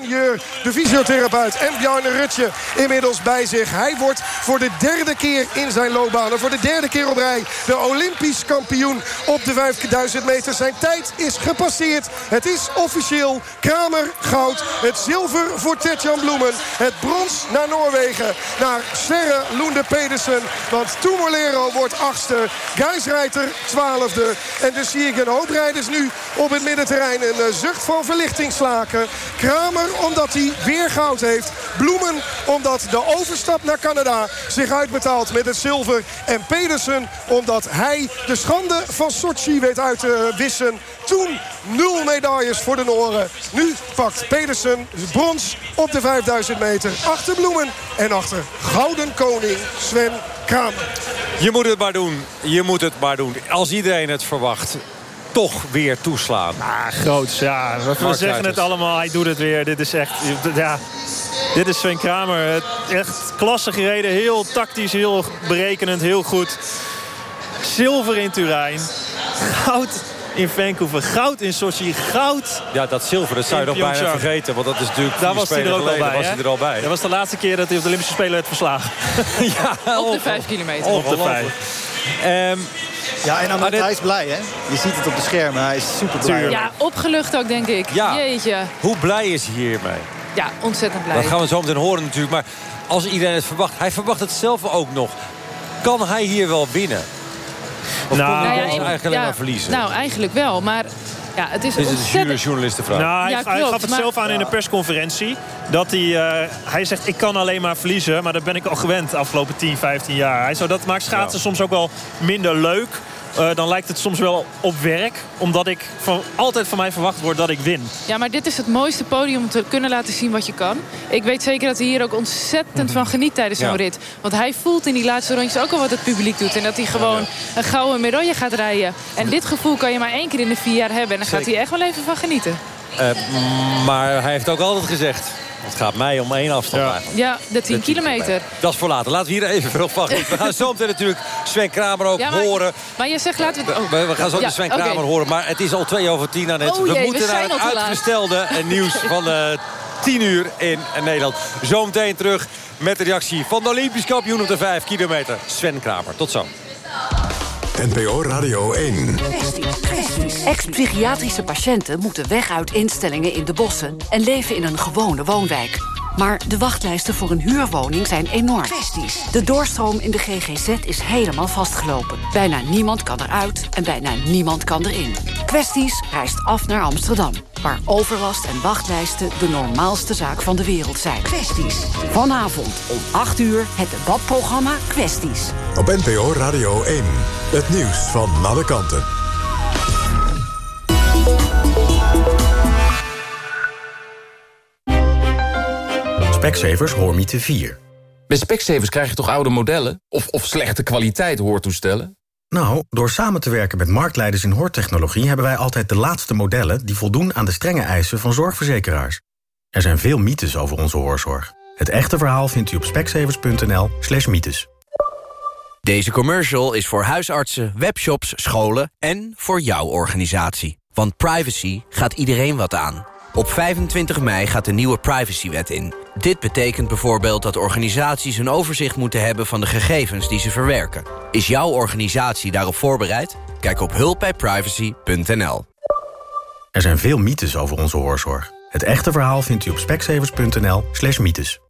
de fysiotherapeut. En Bjarne Rutje inmiddels bij zich. Hij wordt voor de derde keer in zijn loopbaan... en voor de derde keer op rij de Olympisch kampioen op de 5000 meter. Zijn tijd is gepasseerd. Het is officieel Kramer goud. Het zilver voor Tetjan Bloemen. Het brons naar Noorwegen. Naar Sverre Loende Pedersen. Want Toemolero wordt achtste. Geisreiter twaalfde. En dus zie ik een hoop rijders nu op het middenterrein. Een eh, zucht van verlichting slaken. Kramer omdat hij weer goud heeft. Bloemen omdat de overstap naar Canada zich uitbetaalt met het zilver. En Pedersen omdat hij de schande van Sochi weet uit te wissen. Toen nul medailles voor de Noren. Nu pakt Pedersen brons op de 5000 meter. Achter Bloemen en achter gouden koning Sven Kramer. Je moet het maar doen. Je moet het maar doen. Als iedereen het verwacht toch weer toeslaan. Ah, groots, ja. We, zeggen het allemaal, hij doet het weer. Dit is echt... Ja, dit is Sven Kramer. Echt klasse gereden. Heel tactisch, heel berekenend, heel goed. Zilver in Turijn. Goud in Vancouver. Goud in Sochi. Goud Ja, dat zilver, dat zou je nog bijna vergeten. Want dat is natuurlijk Daar was hij er ook al bij. Was hij er al bij. Dat was de laatste keer dat hij op de Olympische Spelen werd verslagen. ja, op de vijf kilometer. Op de vijf. Um, ja, en dan dit... hij is blij, hè? Je ziet het op de schermen. Hij is super blij. Ja, opgelucht ook, denk ik. Ja. Jeetje. Hoe blij is hij hiermee? Ja, ontzettend blij. Dat gaan we zo meteen horen natuurlijk. Maar als iedereen het verwacht, hij verwacht het zelf ook nog. Kan hij hier wel winnen? Of nou, kon hij nou ja, eigenlijk alleen maar verliezen? Nou, eigenlijk wel. Maar ja, het is, Dit is ontzettend... een journalistenvraag. Nou, hij, Ja, hij klopt, gaf het maar- zelf aan in de persconferentie. Dat hij, eh, hij zegt, ik kan alleen maar verliezen. Maar dat ben ik al gewend de afgelopen 10, 15 jaar. Hij zo, dat maakt schaatsen soms ook wel minder leuk. Eh, dan lijkt het soms wel op werk. Omdat ik van, altijd van mij verwacht wordt dat ik win. Ja, maar dit is het mooiste podium om te kunnen laten zien wat je kan. Ik weet zeker dat hij hier ook ontzettend van geniet tijdens zo'n Ja. rit. Want hij voelt in die laatste rondjes ook al wat het publiek doet. En dat hij gewoon een gouden medaille gaat rijden. En dit gevoel kan je maar één keer in de vier jaar hebben. En daar gaat hij echt wel even van genieten. Eh, maar hij heeft ook altijd gezegd... het gaat mij om één afstand eigenlijk. Ja, de 10 De 10 kilometer. Dat is voor later. Laten we hier even van genieten. We gaan zo meteen natuurlijk Sven Kramer ook Ja, maar- horen. Maar je zegt laten we het... We, we gaan zo Ja, de Sven. Kramer horen. Maar het is al twee over tien aan het. Oh we jee, we moeten naar zijn het al te laat. uitgestelde eh, nieuws van eh 10 uur in Nederland. Zometeen terug met de reactie van de Olympisch kampioen op de 5 kilometer. Sven Kramer. Tot zo. NPO Radio 1. Ex-psychiatrische patiënten moeten weg uit instellingen in de bossen... en leven in een gewone woonwijk. Maar de wachtlijsten voor een huurwoning zijn enorm. De doorstroom in de GGZ is helemaal vastgelopen. Bijna niemand kan eruit en bijna niemand kan erin. Kwesties reist af naar Amsterdam... waar overlast en wachtlijsten de normaalste zaak van de wereld zijn. Kwesties. Vanavond om 8 uur het debatprogramma Kwesties. Op NPO Radio 1. Het nieuws van alle kanten. Specsavers Hoormiete 4. Bij Specsavers krijg je toch oude modellen? Of, of slechte kwaliteit hoortoestellen? Nou, door samen te werken met marktleiders in hoortechnologie... hebben wij altijd de laatste modellen die voldoen aan de strenge eisen van zorgverzekeraars. Er zijn veel mythes over onze hoorzorg. Het echte verhaal vindt u op specsavers.nl slash mythes. Deze commercial is voor huisartsen, webshops, scholen en voor jouw organisatie. Want privacy gaat iedereen wat aan. Op 25 mei gaat de nieuwe privacywet in. Dit betekent bijvoorbeeld dat organisaties een overzicht moeten hebben... van de gegevens die ze verwerken. Is jouw organisatie daarop voorbereid? Kijk op hulpbijprivacy.nl. Er zijn veel mythes over onze hoorzorg. Het echte verhaal vindt u op specsavers.nl slash mythes.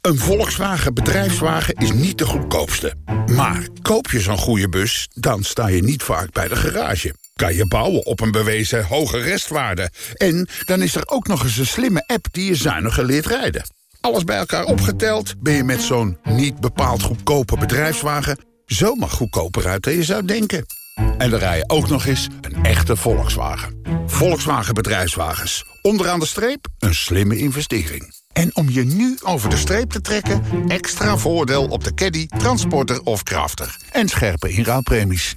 Een Volkswagen bedrijfswagen is niet de goedkoopste. Maar koop je zo'n goede bus, dan sta je niet vaak bij de garage. Kan je bouwen op een bewezen hoge restwaarde. En dan is er ook nog eens een slimme app die je zuiniger leert rijden. Alles bij elkaar opgeteld ben je met zo'n niet bepaald goedkope bedrijfswagen... zomaar goedkoper uit dan je zou denken. En dan rij je ook nog eens een echte Volkswagen. Volkswagen Bedrijfswagens. Onderaan de streep een slimme investering. En om je nu over de streep te trekken... extra voordeel op de caddy, transporter of crafter. En scherpe inruilpremies.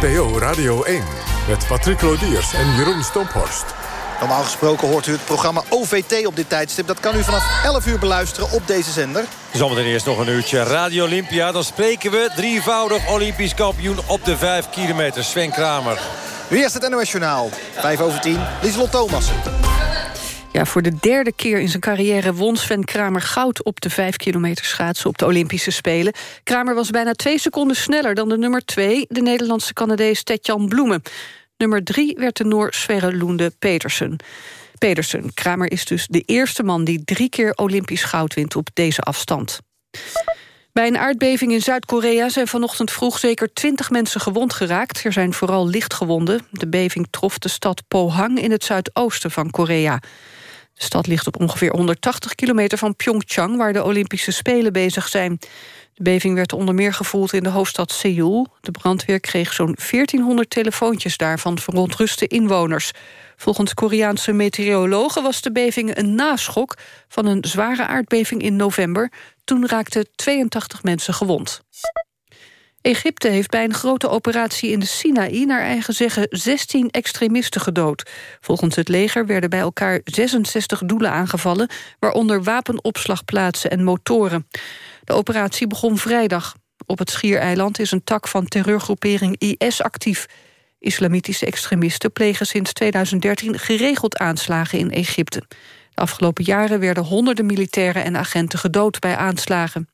NPO Radio 1. Met Patrick Lodiers en Jeroen Stomphorst. Normaal gesproken hoort u het programma OVT op dit tijdstip. Dat kan u vanaf 11 uur beluisteren op deze zender. Zometeen eerst nog een uurtje Radio Olympia. Dan spreken we drievoudig Olympisch kampioen op de 5 kilometer. Sven Kramer. Nu eerst het NOS Journaal. 5 over 10, Lieselot Thomas. Ja, voor de derde keer in zijn carrière won Sven Kramer goud op de 5 kilometer schaatsen op de Olympische Spelen. Kramer was bijna twee seconden sneller dan de nummer 2, de Nederlandse Canadees Tetjan Bloemen. Nummer 3 werd de Noor Sverre Loende Petersen. Petersen, Kramer is dus de eerste man die drie keer Olympisch goud wint op deze afstand. Bij een aardbeving in Zuid-Korea zijn vanochtend vroeg zeker 20 mensen gewond geraakt. Er zijn vooral lichtgewonden. De beving trof de stad Pohang in het zuidoosten van Korea. De stad ligt op ongeveer 180 kilometer van Pyeongchang... waar de Olympische Spelen bezig zijn. De beving werd onder meer gevoeld in de hoofdstad Seoul. De brandweer kreeg zo'n 1400 telefoontjes daar van verontruste inwoners. Volgens Koreaanse meteorologen was de beving een naschok... van een zware aardbeving in november. Toen raakten 82 mensen gewond. Egypte heeft bij een grote operatie in de Sinaï... naar eigen zeggen 16 extremisten gedood. Volgens het leger werden bij elkaar 66 doelen aangevallen... waaronder wapenopslagplaatsen en motoren. De operatie begon vrijdag. Op het Schiereiland is een tak van terreurgroepering IS actief. Islamitische extremisten plegen sinds 2013 geregeld aanslagen in Egypte. De afgelopen jaren werden honderden militairen en agenten gedood bij aanslagen.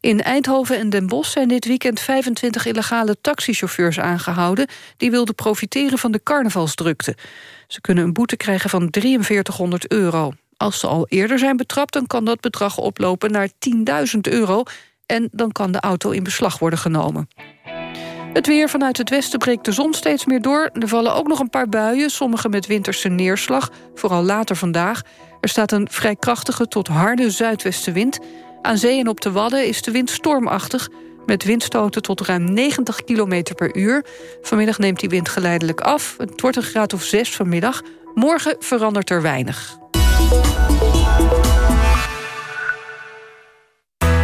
In Eindhoven en Den Bosch zijn dit weekend 25 illegale taxichauffeurs aangehouden... die wilden profiteren van de carnavalsdrukte. Ze kunnen een boete krijgen van 4300 euro. Als ze al eerder zijn betrapt, dan kan dat bedrag oplopen naar 10.000 euro... en dan kan de auto in beslag worden genomen. Het weer vanuit het westen breekt de zon steeds meer door. Er vallen ook nog een paar buien, sommige met winterse neerslag. Vooral later vandaag. Er staat een vrij krachtige tot harde zuidwestenwind. Aan zee en op de Wadden is de wind stormachtig... met windstoten tot ruim 90 km per uur. Vanmiddag neemt die wind geleidelijk af. Het wordt een graad of 6 vanmiddag. Morgen verandert er weinig.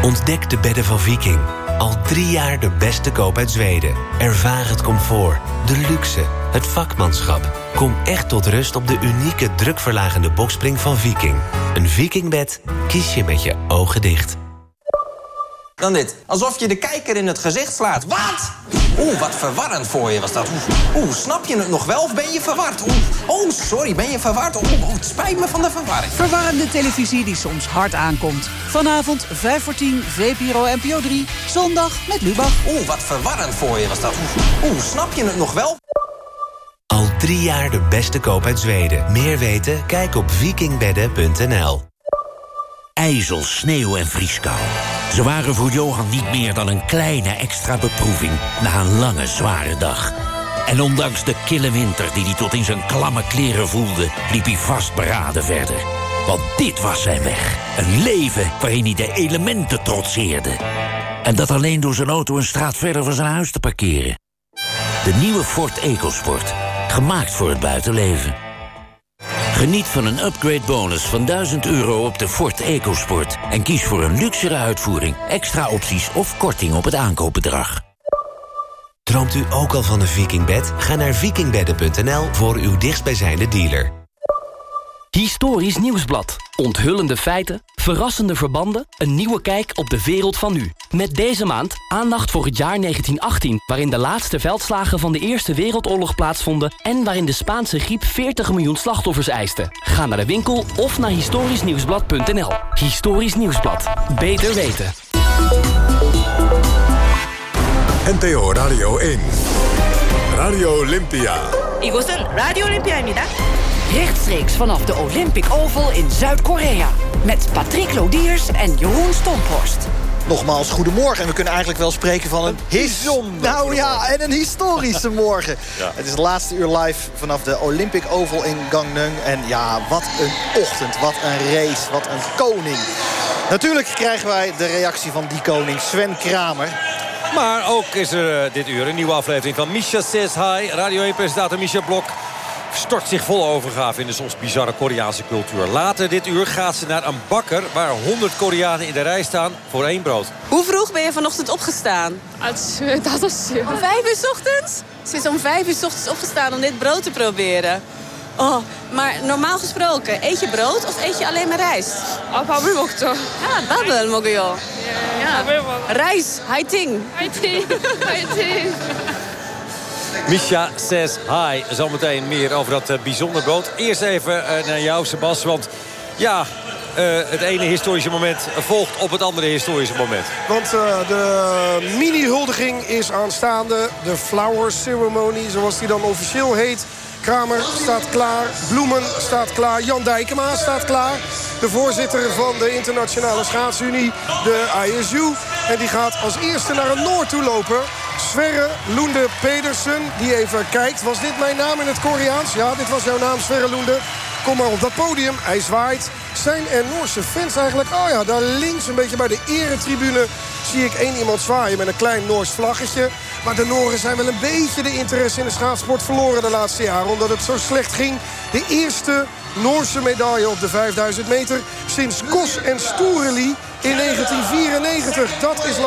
Ontdek de bedden van Viking. Al drie jaar de beste koop uit Zweden. Ervaar het comfort, de luxe, het vakmanschap. Kom echt tot rust op de unieke drukverlagende bokspring van Viking. Een Vikingbed kies je met je ogen dicht. Dan dit. Alsof je de kijker in het gezicht slaat. Wat? Oeh, wat verwarrend voor je was dat. Oeh, snap je het nog wel of ben je verward? Oeh, oh, sorry, ben je verward? Oeh, oh, het spijt me van de verwarring. Verwarrende televisie die soms hard aankomt. Vanavond 5 voor 10, VPRO NPO 3. Zondag met Lubach. Oeh, wat verwarrend voor je was dat. Oeh, oeh, snap je het nog wel? Al drie jaar de beste koop uit Zweden. Meer weten? Kijk op vikingbedden.nl. IJzel, sneeuw en vrieskou. Ze waren voor Johan niet meer dan een kleine extra beproeving... na een lange, zware dag. En ondanks de kille winter die hij tot in zijn klamme kleren voelde... liep hij vastberaden verder. Want dit was zijn weg. Een leven waarin hij de elementen trotseerde. En dat alleen door zijn auto een straat verder van zijn huis te parkeren. De nieuwe Ford EcoSport. Gemaakt voor het buitenleven. Geniet van een upgrade bonus van 1000 euro op de Ford EcoSport. En kies voor een luxere uitvoering, extra opties of korting op het aankoopbedrag. Droomt u ook al van een vikingbed? Ga naar vikingbedden.nl voor uw dichtstbijzijnde dealer. Historisch Nieuwsblad. Onthullende feiten, verrassende verbanden... een nieuwe kijk op de wereld van nu. Met deze maand aandacht voor het jaar 1918... waarin de laatste veldslagen van de Eerste Wereldoorlog plaatsvonden... en waarin de Spaanse griep 40 miljoen slachtoffers eiste. Ga naar de winkel of naar historischnieuwsblad.nl. Historisch Nieuwsblad. Beter weten. NTO Radio 1. Radio Olympia. 이곳은 라디오 올림피아입니다. Rechtstreeks vanaf de Olympic Oval in Zuid-Korea. Met Patrick Lodiers en Jeroen Stomphorst. Nogmaals, goedemorgen. En we kunnen eigenlijk wel spreken van een... Bijzonder. Nou ja, en een historische morgen. Het is het laatste uur live vanaf de Olympic Oval in Gangneung. En ja, wat een ochtend, wat een race, wat een koning. Natuurlijk krijgen wij de reactie van die koning, Sven Kramer. Maar ook is er dit uur een nieuwe aflevering van Misha Says Hi. Radio 1-presentator Misha Blok stort zich vol overgave in de soms bizarre Koreaanse cultuur. Later dit uur gaat ze naar een bakker waar 100 Koreanen in de rij staan voor één brood. Hoe vroeg ben je vanochtend opgestaan? Dat is Om vijf uur ochtends? Ze is om vijf uur ochtends opgestaan om dit brood te proberen. Oh, maar normaal gesproken, eet je brood of eet je alleen maar rijst? Babbel toch. Ja, babbel joh. Ja, rijst, haiting. Haiting, haiting. Misha says hi. Zometeen meer over dat uh, bijzonder brood. Eerst even uh, naar jou, Sebas. Want ja, uh, het ene historische moment volgt op het andere historische moment. Want de mini-huldiging is aanstaande. De flower ceremony, zoals die dan officieel heet. Kramer staat klaar. Bloemen staat klaar. Jan Dijkema staat klaar. De voorzitter van de Internationale Schaatsunie, de ISU. En die gaat als eerste naar een Noord toe lopen. Sverre Loende Pedersen, die even kijkt. Was dit mijn naam in het Koreaans? Ja, dit was jouw naam, Sverre Loende. Kom maar op dat podium. Hij zwaait. Zijn er Noorse fans eigenlijk? Oh ja, daar links een beetje bij de eretribune zie ik één iemand zwaaien met een klein Noors vlaggetje. Maar de Nooren zijn wel een beetje de interesse in de schaatsport verloren de laatste jaren. Omdat het zo slecht ging. De eerste Noorse medaille op de 5000 meter sinds Kos en Stoereli in 1994. Dat is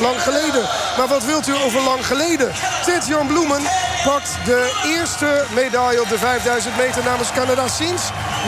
lang geleden. Maar wat wilt u over lang geleden? Ted-Jan Bloemen pakt de eerste medaille op de 5000 meter namens Canada sinds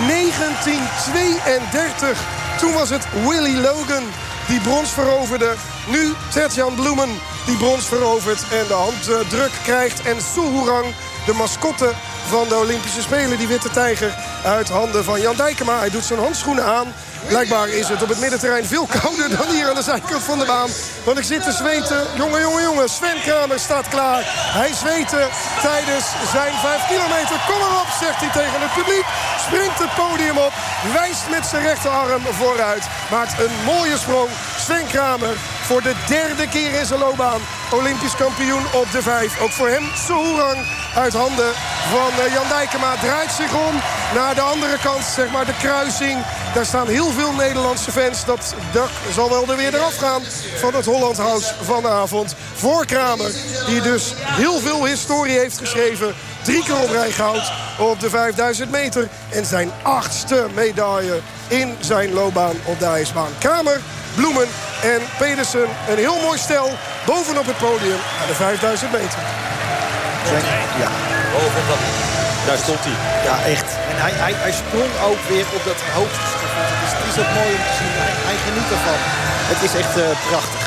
1932. Toen was het Willie Logan die brons veroverde. Nu Ted-Jan Bloemen die brons verovert en de handdruk krijgt. En Soehurang, de mascotte van de Olympische Spelen, die witte tijger, uit handen van Jan Dijkema. Hij doet zijn handschoenen aan. Blijkbaar is het op het middenterrein veel kouder dan hier aan de zijkant van de baan. Want ik zit te zweten. Jongen, jongen, jongen. Sven Kramer staat klaar. Hij zweten tijdens zijn 5 kilometer. Kom maar op, zegt hij tegen het publiek. Springt het podium op. Wijst met zijn rechterarm vooruit. Maakt een mooie sprong. Sven Kramer voor de derde keer in zijn loopbaan. Olympisch kampioen op de 5. Ook voor hem Soerang uit handen van eh, Jan Dijkema. Draait zich om naar de andere kant, zeg maar de kruising. Daar staan heel veel Nederlandse fans. Dat dak zal wel er weer eraf gaan van het Holland House vanavond. Voor Kramer, die dus heel veel historie heeft geschreven. Drie keer op rij goud op de 5000 meter. En zijn achtste medaille in zijn loopbaan op de ijsbaan. Kramer, Bloemen en Pedersen. Een heel mooi stel bovenop het podium aan de 5000 meter. Ja. Bovenop dat. Daar stond hij. Ja, echt. En hij, hij, hij sprong ook weer op dat hoogste Het is, het is ook mooi om te zien. Hij, hij geniet ervan. Het is echt uh, prachtig.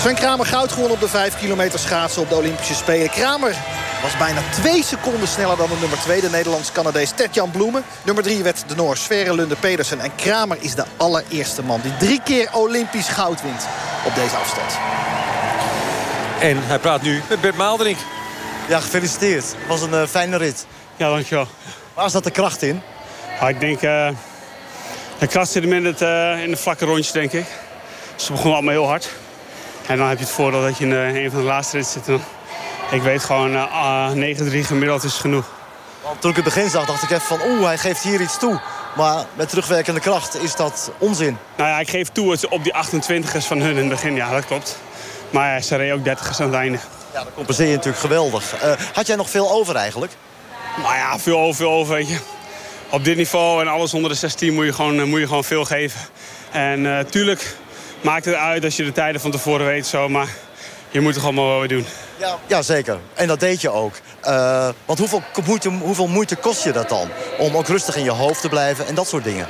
Sven Kramer goud gewonnen op de 5 kilometer schaatsen op de Olympische Spelen. Kramer was bijna twee seconden sneller dan de nummer 2, de Nederlands-Canadees Ted-Jan Bloemen. Nummer 3 werd de Noor Sverre Lunde Pedersen. En Kramer is de allereerste man die drie keer Olympisch goud wint op deze afstand. En hij praat nu met Bert Maalderink. Ja, gefeliciteerd. Het was een uh, fijne rit. Ja, dankjewel. Waar zat de kracht in? Ja, ik denk... Uh, de kracht zit hem in, het, uh, in de vlakke rondjes, denk ik. Ze begonnen allemaal heel hard. En dan heb je het voordeel dat je in een van de laatste ritten zit. Ik weet gewoon, uh, 9-3 gemiddeld is genoeg. Want toen ik het begin zag, dacht ik even van... oeh, hij geeft hier iets toe. Maar met terugwerkende kracht is dat onzin. Nou ja, ik geef toe op die 28ers van hun in het begin. Ja, dat klopt. Maar ze reden ook 30ers aan het einde. Ja, dat compenseer je natuurlijk geweldig. Uh, had jij nog veel over eigenlijk? Nou ja, veel over, veel over, weet je. Op dit niveau en alles onder de 16 moet je gewoon, moet je gewoon veel geven. En uh, tuurlijk maakt het uit als je de tijden van tevoren weet zo. Maar je moet er gewoon wel weer doen. Ja, ja, zeker. En dat deed je ook. Uh, want hoeveel moeite, hoeveel moeite kost je dat dan? Om ook rustig in je hoofd te blijven en dat soort dingen.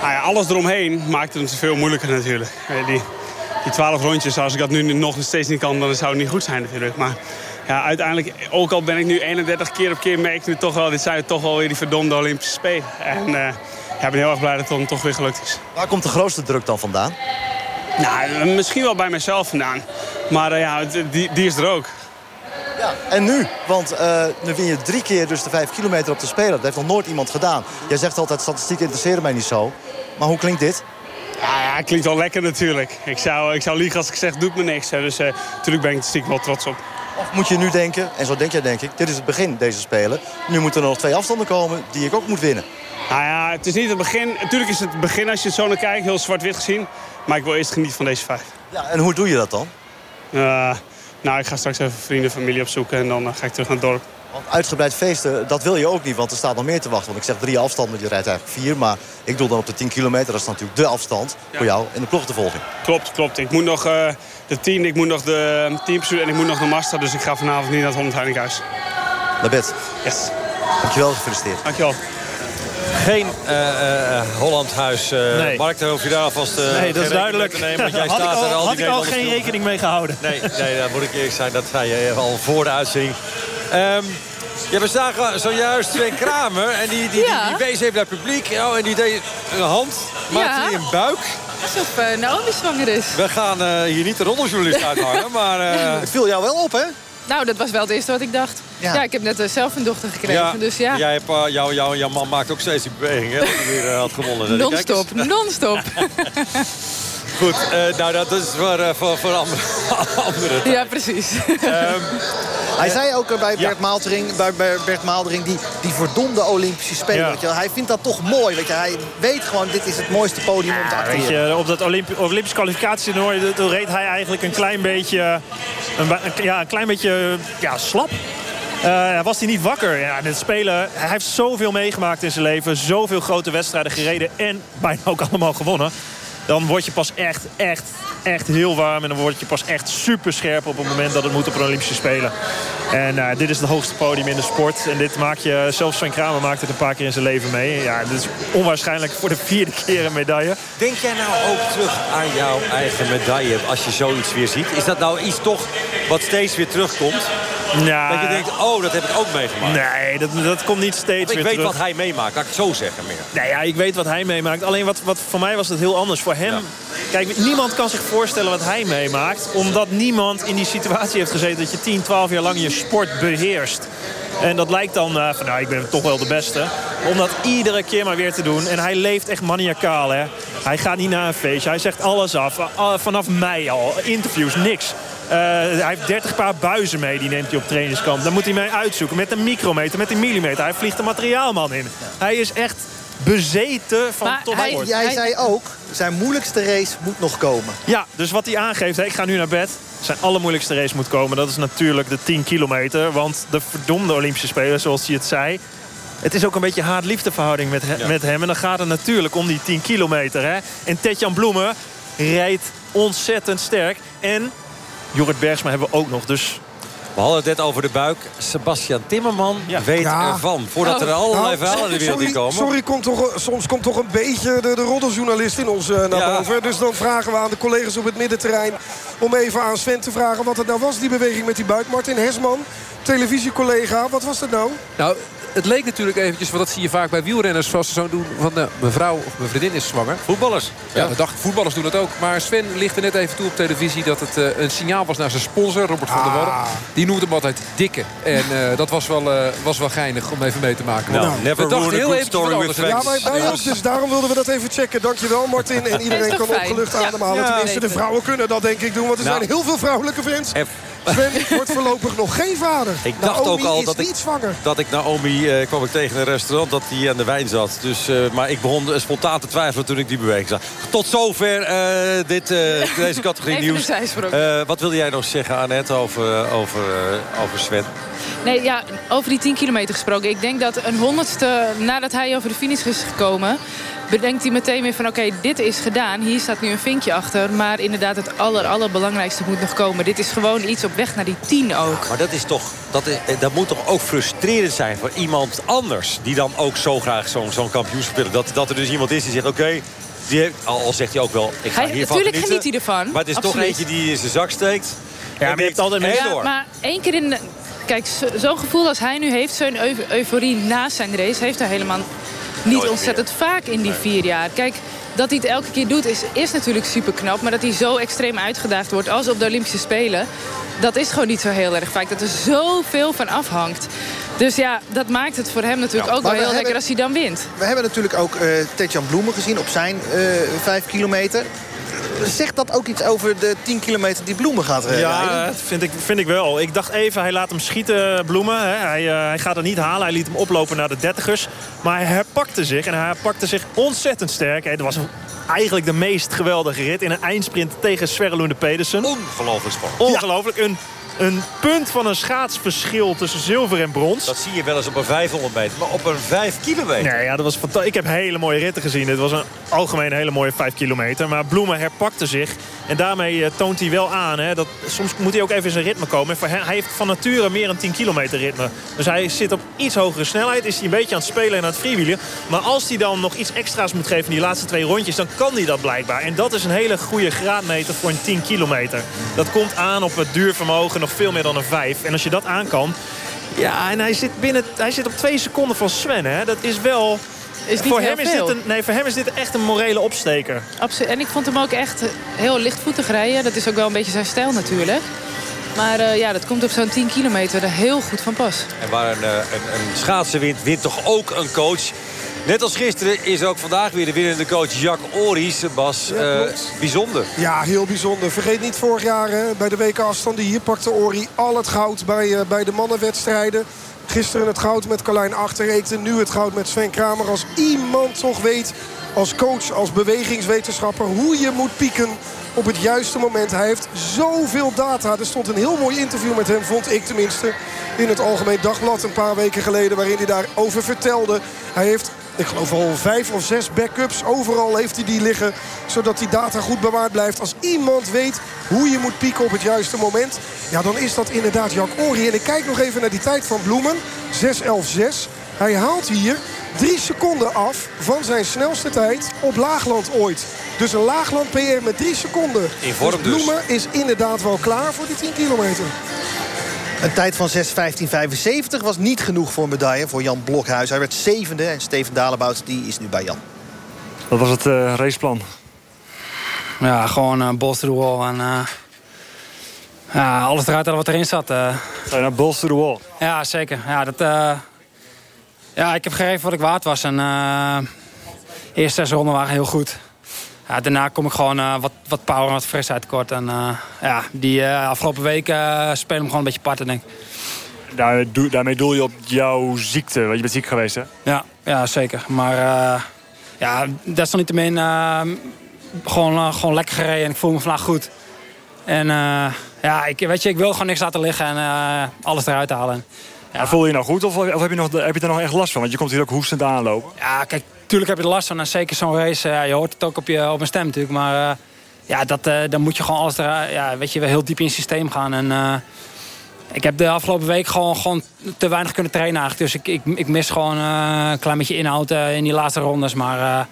Nou ja, alles eromheen maakt het veel moeilijker natuurlijk. Die, die 12 rondjes, als ik dat nu nog steeds niet kan, dan zou het niet goed zijn natuurlijk. Maar ja, uiteindelijk, ook al ben ik nu 31 keer op keer, merk ik nu toch wel, dit zijn toch wel weer die verdomde Olympische Spelen. En uh, ik ben heel erg blij dat het dan toch weer gelukt is. Waar komt de grootste druk dan vandaan? Nou, misschien wel bij mezelf vandaan. Maar uh, ja, die, die is er ook. Ja, en nu? Want uh, nu win je drie keer dus de vijf kilometer op de Spelen. Dat heeft nog nooit iemand gedaan. Jij zegt altijd, statistieken interesseren mij niet zo. Maar hoe klinkt dit? Ja, ja het klinkt wel lekker natuurlijk. Ik zou, ik zou liegen als ik zeg, doet me niks. Hè. Dus uh, natuurlijk ben ik er stiekem wel trots op. Of moet je nu denken, en zo denk jij denk ik... dit is het begin, deze Spelen. Nu moeten er nog twee afstanden komen die ik ook moet winnen. Nou ja, het is niet het begin. Natuurlijk is het het begin als je het zo naar kijkt. Heel zwart-wit gezien. Maar ik wil eerst genieten van deze vijf. Ja, en hoe doe je dat dan? Uh, Nou, ik ga straks even vrienden en familie opzoeken en dan ga ik terug naar het dorp. Want uitgebreid feesten, dat wil je ook niet, want er staat nog meer te wachten. Want ik zeg drie afstanden, je rijdt eigenlijk vier. Maar ik doe dan op de 10 kilometer, dat is natuurlijk de afstand voor jou in de ploegtevolging. Klopt, klopt. Ik moet nog de 10, ik moet nog de 10 en ik moet nog de master. Dus ik ga vanavond niet naar het 100 Heilighuis. Naar bed. Yes. Dankjewel, gefeliciteerd. Dankjewel. Geen uh, Hollandhuis. Uh, nee. Mark, daar hoef je daar alvast uh, Nee, dat is duidelijk. Te nemen, want jij had staat ik al, er al had ik al geen rekening mee gehouden. Nee, nee, dat moet ik eerlijk zijn. Dat zei je al voor de uitzending. Um, ja, we zagen zojuist Sven Kramer. En die, die, ja. die, die wees even naar het publiek. Oh, en die deed een hand. Maakte ja. hij een buik. Alsof uh, Naomi zwanger is. We gaan uh, hier niet de roddeljournalist uithangen. maar, uh... Het viel jou wel op, hè? Nou, dat was wel het eerste wat ik dacht. Ja, ja ik heb net uh, zelf een dochter gekregen. Ja, dus ja. Jij hebt, uh, jou, jou, jouw man maakt ook steeds die beweging, hè? Dat hij weer uh, had gewonnen. Non-stop, non-stop. Goed, uh, nou dat is voor, uh, voor, voor andere, andere Ja, precies. Um, hij zei ook bij Bert, ja. Maaldering, bij Bert Maaldering, die, die verdomde Olympische Spelen. Ja. Hij vindt dat toch mooi. Weet je. Hij weet gewoon, dit is het mooiste podium om te acteren. Weet je, op dat Olymp Olympisch kwalificatietoernooi reed hij eigenlijk een klein beetje, een, ja, een klein beetje ja, slap. Uh, was hij niet wakker. Ja, dit spelen, hij heeft zoveel meegemaakt in zijn leven. Zoveel grote wedstrijden gereden. En bijna ook allemaal gewonnen dan word je pas echt, echt, echt heel warm. En dan word je pas echt super scherp op het moment dat het moet op een Olympische Spelen. En uh, dit is het hoogste podium in de sport. En dit maak je, zelfs Sven Kramer maakt het een paar keer in zijn leven mee. Ja, dit is onwaarschijnlijk voor de vierde keer een medaille. Denk jij nou ook terug aan jouw eigen medaille als je zoiets weer ziet? Is dat nou iets toch wat steeds weer terugkomt? Ja. Dat je denkt, oh, dat heb ik ook meegemaakt. Nee, dat, dat komt niet steeds ik weer weet terug. wat hij meemaakt, laat ik het zo zeggen meer. Nee, ja, ik weet wat hij meemaakt. Alleen wat, wat voor mij was het heel anders. Voor hem, ja. kijk, niemand kan zich voorstellen wat hij meemaakt. Omdat niemand in die situatie heeft gezeten dat je 10, 12 jaar lang je sport beheerst. En dat lijkt dan uh, van, nou, ik ben toch wel de beste. Om dat iedere keer maar weer te doen. En hij leeft echt maniacaal, hè. Hij gaat niet naar een feestje. Hij zegt alles af. Uh, vanaf mei al. Interviews, niks. Uh, hij heeft 30 paar buizen mee, die neemt hij op trainingskamp. Dan moet hij mee uitzoeken met een micrometer, met een millimeter. Hij vliegt de materiaalman in. Hij is echt bezeten van topsport. Jij zei ook, zijn moeilijkste race moet nog komen. Ja, dus wat hij aangeeft, hè, ik ga nu naar bed. Zijn allermoeilijkste race moet komen. Dat is natuurlijk de 10 kilometer. Want de verdomde Olympische Spelen, zoals hij het zei... Het is ook een beetje haat-liefdeverhouding met, he ja. met hem. En dan gaat het natuurlijk om die 10 kilometer. Hè. En Tetjan Bloemen rijdt ontzettend sterk. En Jorrit Bergsma hebben we ook nog. Dus we hadden het net over de buik. Sebastian Timmerman ja. weet ja. ervan. Voordat er allerlei nou, verhalen de wereld sorry, in komen. Sorry, komt toch, soms komt toch een beetje de, de roddeljournalist in ons uh, naar ja. boven. Dus dan vragen we aan de collega's op het middenterrein... om even aan Sven te vragen wat het nou was, die beweging met die buik. Martin Hesman, televisiecollega, wat was dat nou? Nou, het leek natuurlijk eventjes, want dat zie je vaak bij wielrenners... zoals ze zo doen van uh, mijn vrouw of mijn vriendin is zwanger. Voetballers. Ja, ja. dat dacht voetballers doen het ook. Maar Sven lichtte net even toe op televisie... dat het uh, een signaal was naar zijn sponsor, Robert van der Wallen. Ah. Die noemt hem altijd Dikke. En uh, dat was wel, was wel geinig om even mee te maken. No, nou, never ruin a good story with Ja, maar wij ook, dus daarom wilden we dat even checken. Dankjewel Martin. En iedereen kan opgelucht ademhalen. Ja, Tenminste, de vrouwen kunnen dat denk ik doen. Want er nou. zijn heel veel vrouwelijke fans. Sven wordt voorlopig nog geen vader. Ik dacht Naomi ook al dat ik, dat ik Naomi uh, kwam ik tegen een restaurant dat hij aan de wijn zat. Dus, uh, maar ik begon spontaan te twijfelen toen ik die beweging zag. Tot zover dit, deze categorie nieuws. wat wilde jij nog zeggen, Annette, over, over, over Sven? Nee, ja, over die 10 kilometer gesproken. Ik denk dat een honderdste nadat hij over de finish is gekomen bedenkt hij meteen weer van oké, okay, dit is gedaan. Hier staat nu een vinkje achter. Maar inderdaad, het aller, allerbelangrijkste moet nog komen. Dit is gewoon iets op weg naar die tien ook. Maar dat is toch, dat, is, dat moet toch ook frustrerend zijn voor iemand anders... die dan ook zo graag zo'n zo'n kampioenschap wil. Dat, dat er dus iemand is die zegt, oké... Okay, die heeft, al, zegt hij ook wel, ik ga hij, hiervan Natuurlijk geniet hij ervan. Maar het is Absoluut. toch eentje die in zijn zak steekt. Ja, maar je hebt altijd mee ja, door. Maar één keer in... De, kijk, zo'n gevoel als hij nu heeft, zo'n euforie na zijn race... heeft hij helemaal niet ontzettend vaak in die vier jaar. Kijk, dat hij het elke keer doet is, is natuurlijk super knap. Maar dat hij zo extreem uitgedaagd wordt als op de Olympische Spelen... dat is gewoon niet zo heel erg vaak. Dat er zoveel van afhangt. Dus ja, dat maakt het voor hem natuurlijk Ja, ook wel we heel hebben- lekker als hij dan wint. We hebben natuurlijk ook eh Tetjan Bloemen gezien op zijn eh 5 kilometer. Zegt dat ook iets over de 10 kilometer die Bloemen gaat Ja, rijden? dat vind ik, vind ik wel. Ik dacht even, hij laat hem schieten, Bloemen. Hè. Hij, eh, hij gaat het niet halen. Hij liet hem oplopen naar de dertigers. Maar hij herpakte zich. En hij herpakte zich ontzettend sterk. Het was eigenlijk de meest geweldige rit in een eindsprint tegen Sverre Loende Pedersen. Ongelooflijk spannend. Ongelooflijk. Een een punt van een schaatsverschil tussen zilver en brons. Dat zie je wel eens op een 500 meter. Maar op een 5 kilometer. Nee, ja, dat was fantastisch. Ik heb hele mooie ritten gezien. Het was een algemeen hele mooie 5 kilometer. Maar Bloemen herpakte zich. En daarmee eh, toont hij wel aan. Hè, dat soms moet hij ook even in zijn ritme komen. Hij heeft van nature meer een 10 kilometer ritme. Dus hij zit op iets hogere snelheid. Is hij een beetje aan het spelen en aan het freewheelen. Maar als hij dan nog iets extra's moet geven in die laatste twee rondjes... dan kan hij dat blijkbaar. En dat is een hele goede graadmeter voor een 10 kilometer. Dat komt aan op het duurvermogen nog veel meer dan een 5. En als je dat aan kan... Ja, en hij zit, binnen, hij zit op twee seconden van Sven. Hè. Dat is wel... Is niet voor, heel hem is veel. dit een, nee, voor hem is dit echt een morele opsteker. Absoluut. En ik vond hem ook echt heel lichtvoetig rijden. Dat is ook wel een beetje zijn stijl natuurlijk. Maar eh, ja, dat komt op zo'n 10 kilometer er heel goed van pas. En waar een, eh, een, een schaatser wint, wint toch ook een coach. Net als gisteren is ook vandaag weer de winnende coach Jacques Oris. Bas, Ja, eh, bijzonder. Ja, heel bijzonder. Vergeet niet vorig jaar hè, bij de WK afstanden. Hier pakte Ori al het goud bij, eh, bij de mannenwedstrijden. Gisteren het goud met Carlijn Achterreekte. Nu het goud met Sven Kramer. Als iemand toch weet, als coach, als bewegingswetenschapper... hoe je moet pieken op het juiste moment. Hij heeft zoveel data. Er stond een heel mooi interview met hem, vond ik tenminste... in het Algemeen Dagblad een paar weken geleden... waarin hij daarover vertelde. Hij heeft ik geloof al vijf of zes backups. Overal heeft hij die liggen. Zodat die data goed bewaard blijft. Als iemand weet hoe je moet pieken op het juiste moment. Ja, dan is dat inderdaad Jack Ori. En ik kijk nog even naar die tijd van Bloemen. 6.11.6. Hij haalt hier drie seconden af van zijn snelste tijd op Laagland ooit. Dus een Laagland PR met drie seconden. In vorm dus. Bloemen is inderdaad wel klaar voor die 10 kilometer. Een tijd van 6.15.75 was niet genoeg voor een medaille voor Jan Blokhuis. Hij werd zevende en Steven Dalebout die is nu bij Jan. Wat was het eh, raceplan? Ja, gewoon uh, balls to the wall. En, eh, ja, alles eruit halen wat erin zat. eh. Ga je naar balls to the wall? Ja, zeker. Ja, dat, eh, ja, ik heb gegeven wat ik waard was. En eh, de eerste zes ronden waren heel goed. Ja, daarna kom ik gewoon eh, wat, wat power en wat frisheid tekort. En eh, ja, die eh, afgelopen weken uh, spelen hem gewoon een beetje parten, denk ik. Daar, doe- daarmee doel je op jouw ziekte, want je bent ziek geweest, hè? Ja, ja zeker. Maar uh, ja, desalniettemin uh, gewoon, uh, gewoon lekker gereden. En ik voel me vandaag goed. En uh, ja, ik, weet je, ik wil gewoon niks laten liggen en uh, alles eruit halen. Ja. Voel je je nou goed of, of heb, je nog, heb je er nog echt last van? Want je komt hier ook hoestend aanlopen. Ja, kijk, tuurlijk heb je er last van. En zeker zo'n race, uh, je hoort het ook op je, op mijn stem natuurlijk. Maar uh, ja, dat, uh, dan moet je gewoon alles eruit, ja, weet je, wel heel diep in het systeem gaan. En ik heb de afgelopen week gewoon, gewoon te weinig kunnen trainen. Dus ik, ik, ik mis gewoon een klein beetje inhoud in die laatste rondes. Maar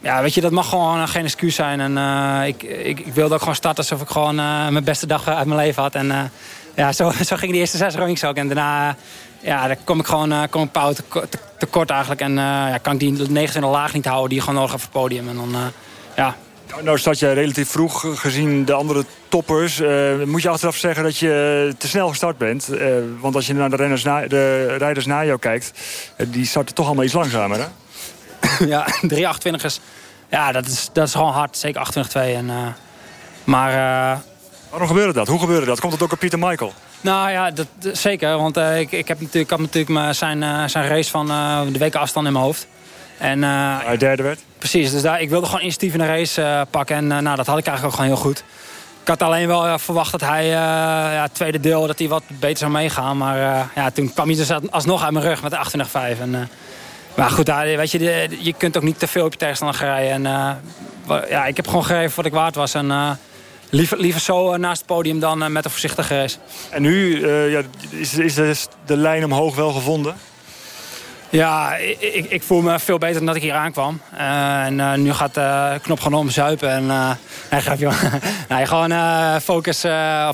ja, weet je, dat mag gewoon geen excuus zijn. En ik, ik, ik wilde ook gewoon starten alsof ik gewoon mijn beste dag uit mijn leven had. En ja, zo, zo ging die eerste zes rondjes ook. En daarna ja, dan kom ik gewoon uh, kom ik Pauw te, te, te, kort eigenlijk. En uh, ja, kan ik die 29 laag niet houden die je gewoon nodig hebt voor het podium. En dan, uh, ja... Nou, nou start je relatief vroeg gezien de andere toppers. Uh, moet je achteraf zeggen dat je te snel gestart bent. Uh, want als je naar de, renners na, de rijders na jou kijkt... Uh, die starten toch allemaal iets langzamer, hè? ja, 3,28 is... Ja, dat is, dat is gewoon hard. Zeker 28-2. En, maar... Waarom gebeurde dat? Hoe gebeurde dat? Komt het ook op Pieter Michael? Nou ja, dat, zeker. Want uh, ik, ik, heb natuurlijk, ik had natuurlijk mijn, zijn, uh, zijn race van uh, de weken afstand in mijn hoofd. En, Hij derde werd? Precies, dus daar, ik wilde gewoon initiatief in de race pakken. En nou, dat had ik eigenlijk ook gewoon heel goed. Ik had alleen wel verwacht dat hij, ja, het tweede deel, dat hij wat beter zou meegaan. Maar ja, toen kwam hij dus alsnog uit mijn rug met de 28-5. En, maar goed, daar, weet je, de, je kunt ook niet te veel op je tegenstander gaan rijden. En, ja, ik heb gewoon gegeven wat ik waard was. En, Liever, liever zo naast het podium dan uh, met een voorzichtige race. En nu uh, ja, is, is de, de, lijn omhoog wel gevonden? Ja, ik, ik, voel me veel beter dan dat ik hier aankwam. Uh, en nu gaat de knop gewoon om zuipen. En nee, grapje, nee, gewoon focus,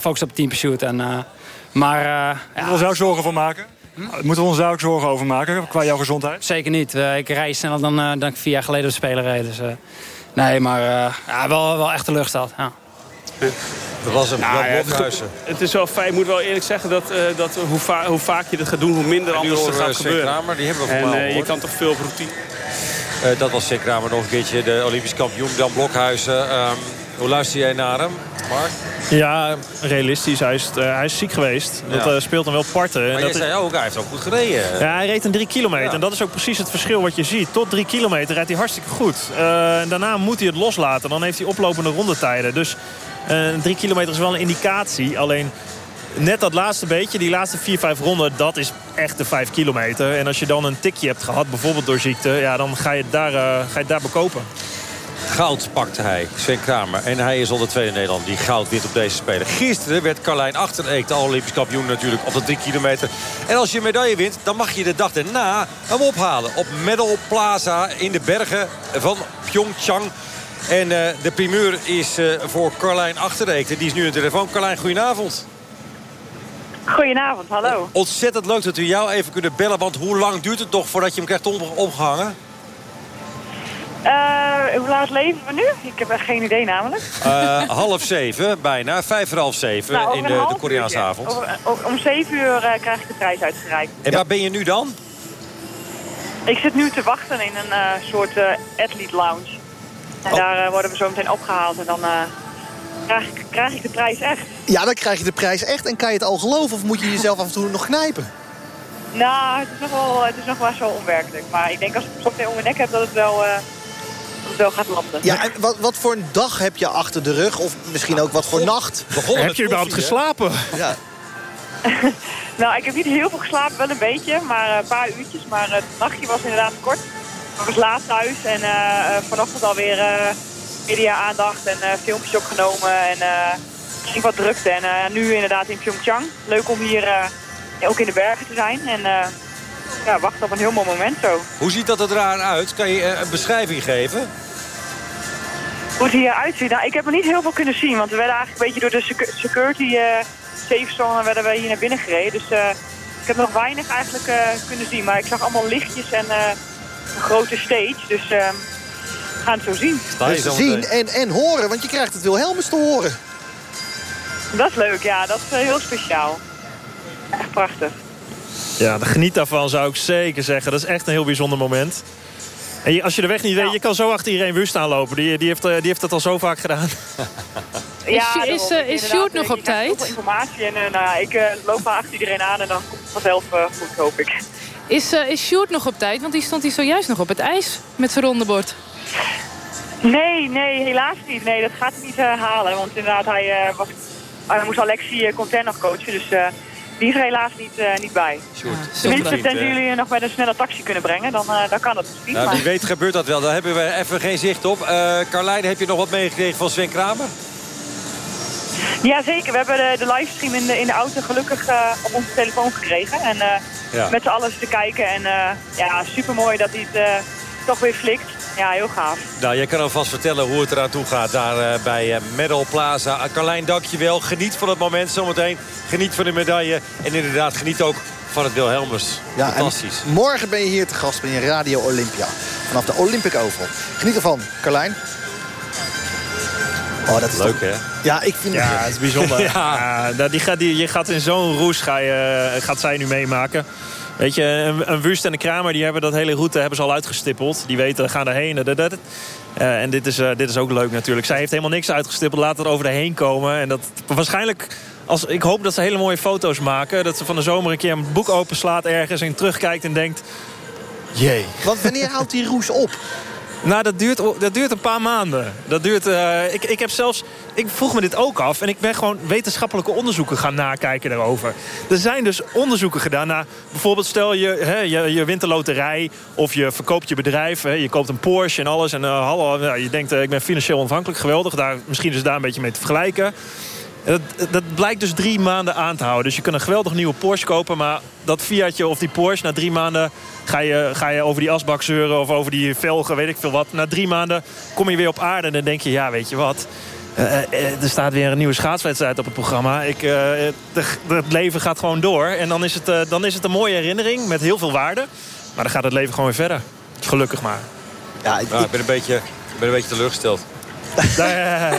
focus op het team pursuit. En, maar, ja. Moeten we ons ook zorgen voor maken? Hm? Moeten we ons daar ook zorgen over maken qua jouw gezondheid? Zeker niet. ik rij sneller dan, dan ik vier jaar geleden op de Spelen reed. Dus, nee, maar ja, wel, wel echt teleurgesteld. Ja. Dat was een nou, ja, Het is wel fijn. Ik moet wel eerlijk zeggen dat, uh, dat hoe, va hoe, vaak je dat gaat doen, hoe minder en anders er gaat uh, gebeuren. Kramer, die hebben we en uh, je kan toch veel op routine. Uh, dat was Sek Kramer nog een keertje, de Olympisch kampioen Dan Blokhuizen. Um, hoe luister jij naar hem, Mark? Ja, realistisch. Hij is, uh, hij is ziek geweest. Dat ja. uh, speelt hem wel parten. Maar en jij dat zei ook, hij heeft ook goed gereden. Ja, hij reed een drie kilometer. Ja. En dat is ook precies het verschil wat je ziet. Tot drie kilometer rijdt hij hartstikke goed. Uh, en daarna moet hij het loslaten. Dan heeft hij oplopende rondetijden. Dus uh, drie kilometer is wel een indicatie. Alleen net dat laatste beetje, die laatste 4, 5 ronden... dat is echt de 5 kilometer. En als je dan een tikje hebt gehad, bijvoorbeeld door ziekte... Ja, dan ga je het daar, uh, ga je daar bekopen. Goud pakt hij, Sven Kramer. En hij is al de tweede Nederlander die goud wint op deze Spelen. Gisteren werd Carlijn Achterneek de Olympisch kampioen natuurlijk op de 3 kilometer. En als je een medaille wint, dan mag je de dag erna hem ophalen. Op Medal Plaza in de bergen van Pyeongchang. En uh, de primeur is uh, voor Carlijn Achterneek. Die is nu de telefoon. Carlijn, goedenavond. Goedenavond, hallo. Ontzettend leuk dat we jou even kunnen bellen. Want hoe lang duurt het toch voordat je hem krijgt omgehangen? Uh, hoe laat leven we nu? Ik heb echt geen idee namelijk. Uh, half zeven, bijna. Vijf voor half zeven nou, in de, de Koreaanse avond. Over, om zeven uur uh, krijg ik de prijs uitgereikt. En waar ben je nu dan? Ik zit nu te wachten in een soort athlete lounge. En oh. daar worden we zo meteen opgehaald. En dan krijg, krijg ik de prijs echt. Ja, dan krijg je de prijs echt. En kan je het al geloven of moet je jezelf af en toe nog knijpen? Nou, het is nog wel, het is nog wel zo onwerkelijk. Maar ik denk als ik het zo meteen om mijn nek heb dat het wel zo gaat landen. Ja, en wat, wat voor een dag heb je achter de rug? Of misschien ook wat voor nacht? heb je überhaupt geslapen? Ja. nou, ik heb niet heel veel geslapen, wel een beetje. Maar een paar uurtjes. Maar het nachtje was inderdaad kort. Ik was laat thuis. En uh, vanochtend alweer uh, media-aandacht en filmpjes opgenomen. En ging wat drukte. En nu inderdaad in Pyeongchang. Leuk om hier ook in de bergen te zijn. En ja, wacht op een heel mooi moment zo. Hoe ziet dat er eraan uit? Kan je een beschrijving geven? Hoe het hier uitziet? Nou, ik heb er niet heel veel kunnen zien. Want we werden eigenlijk een beetje door de security uh, safe zone werden we hier naar binnen gereden. Dus uh, ik heb nog weinig eigenlijk uh, kunnen zien. Maar ik zag allemaal lichtjes en een grote stage. Dus we gaan het zo zien. Dus zien en, en horen, want je krijgt het Wilhelmus te horen. Dat is leuk, ja. Dat is heel speciaal. Echt prachtig. Ja, geniet daarvan zou ik zeker zeggen. Dat is echt een heel bijzonder moment. En als je de weg niet weet, je kan zo achter iedereen Wust aanlopen. Die, die, heeft, eh, die heeft dat al zo vaak gedaan. Ja, is, is, uh, is Sjoerd nog op tijd? informatie en uh, nou, ik uh, loop maar achter iedereen aan en dan komt het vanzelf goed, hoop ik. Is, is Sjoerd nog op tijd? Want die stond hier zojuist nog op het ijs met zijn rondebord. Nee, nee, helaas niet. Nee, dat gaat hij niet halen. Want inderdaad, hij, was, hij moest Alexi Conter nog coachen. Dus die is er helaas niet, uh, niet bij. Tenminste, tenzij jullie nog bij een snelle taxi kunnen brengen, dan, uh, dan kan dat misschien. Nou, wie weet gebeurt dat wel. Daar hebben we even geen zicht op. Uh, Carlijn, heb je nog wat meegekregen van Sven Kramer? Ja, zeker. We hebben de, de livestream in de, in de auto gelukkig op onze telefoon gekregen. En ja. met z'n allen te kijken. En ja, super mooi dat hij het toch weer flikt. Ja, heel gaaf. Nou, jij kan alvast vertellen hoe het eraan toe gaat daar uh, bij uh, Medal Plaza. Uh, Carlijn, dankjewel. Geniet van het moment zometeen. Geniet van de medaille. En inderdaad, geniet ook van het Wilhelmus. Ja, Fantastisch. Morgen ben je hier te gast bij Radio Olympia. Vanaf de Olympic Oval. Geniet ervan, Carlijn. Oh, dat is Leuk, hè? Ja, ik vind ja, het is bijzonder. ja. ja. die gaat, die, je gaat in zo'n roes ga je, gaat zij nu meemaken. Weet je, een, een Wust en een Kramer die hebben dat hele route hebben ze al uitgestippeld. Die weten, gaan erheen. Uh, en dit is, uh, dit is ook leuk natuurlijk. Zij heeft helemaal niks uitgestippeld. Laat het over heen komen. En dat waarschijnlijk... Als, ik hoop dat ze hele mooie foto's maken. Dat ze van de zomer een keer een boek openslaat ergens... en terugkijkt en denkt... Jee. Want wanneer houdt die roes op? Nou, dat duurt, dat duurt een paar maanden. Dat duurt, uh, ik, ik heb zelfs... Ik vroeg me dit ook af. En ik ben gewoon wetenschappelijke onderzoeken gaan nakijken daarover. Er zijn dus onderzoeken gedaan naar... Bijvoorbeeld stel je, hè, je, je wint een loterij... of je verkoopt je bedrijf. Hè, je koopt een Porsche en alles. En uh, hallo, je denkt, uh, ik ben financieel onafhankelijk. Geweldig. Daar, misschien is daar een beetje mee te vergelijken. Dat, dat, blijkt dus drie maanden aan te houden. Dus je kunt een geweldig nieuwe Porsche kopen... maar dat Fiatje of die Porsche, na drie maanden ga je, ga je over die asbak zeuren... of over die velgen, weet ik veel wat. Na drie maanden kom je weer op aarde en dan denk je... ja, weet je wat... Uh, er staat weer een nieuwe schaatswedstrijd op het programma. Ik, uh, het leven gaat gewoon door. En dan is, het, dan is het een mooie herinnering met heel veel waarde. Maar dan gaat het leven gewoon weer verder. Gelukkig maar. Ja, ik, ik ben, een beetje, ik ben een beetje teleurgesteld.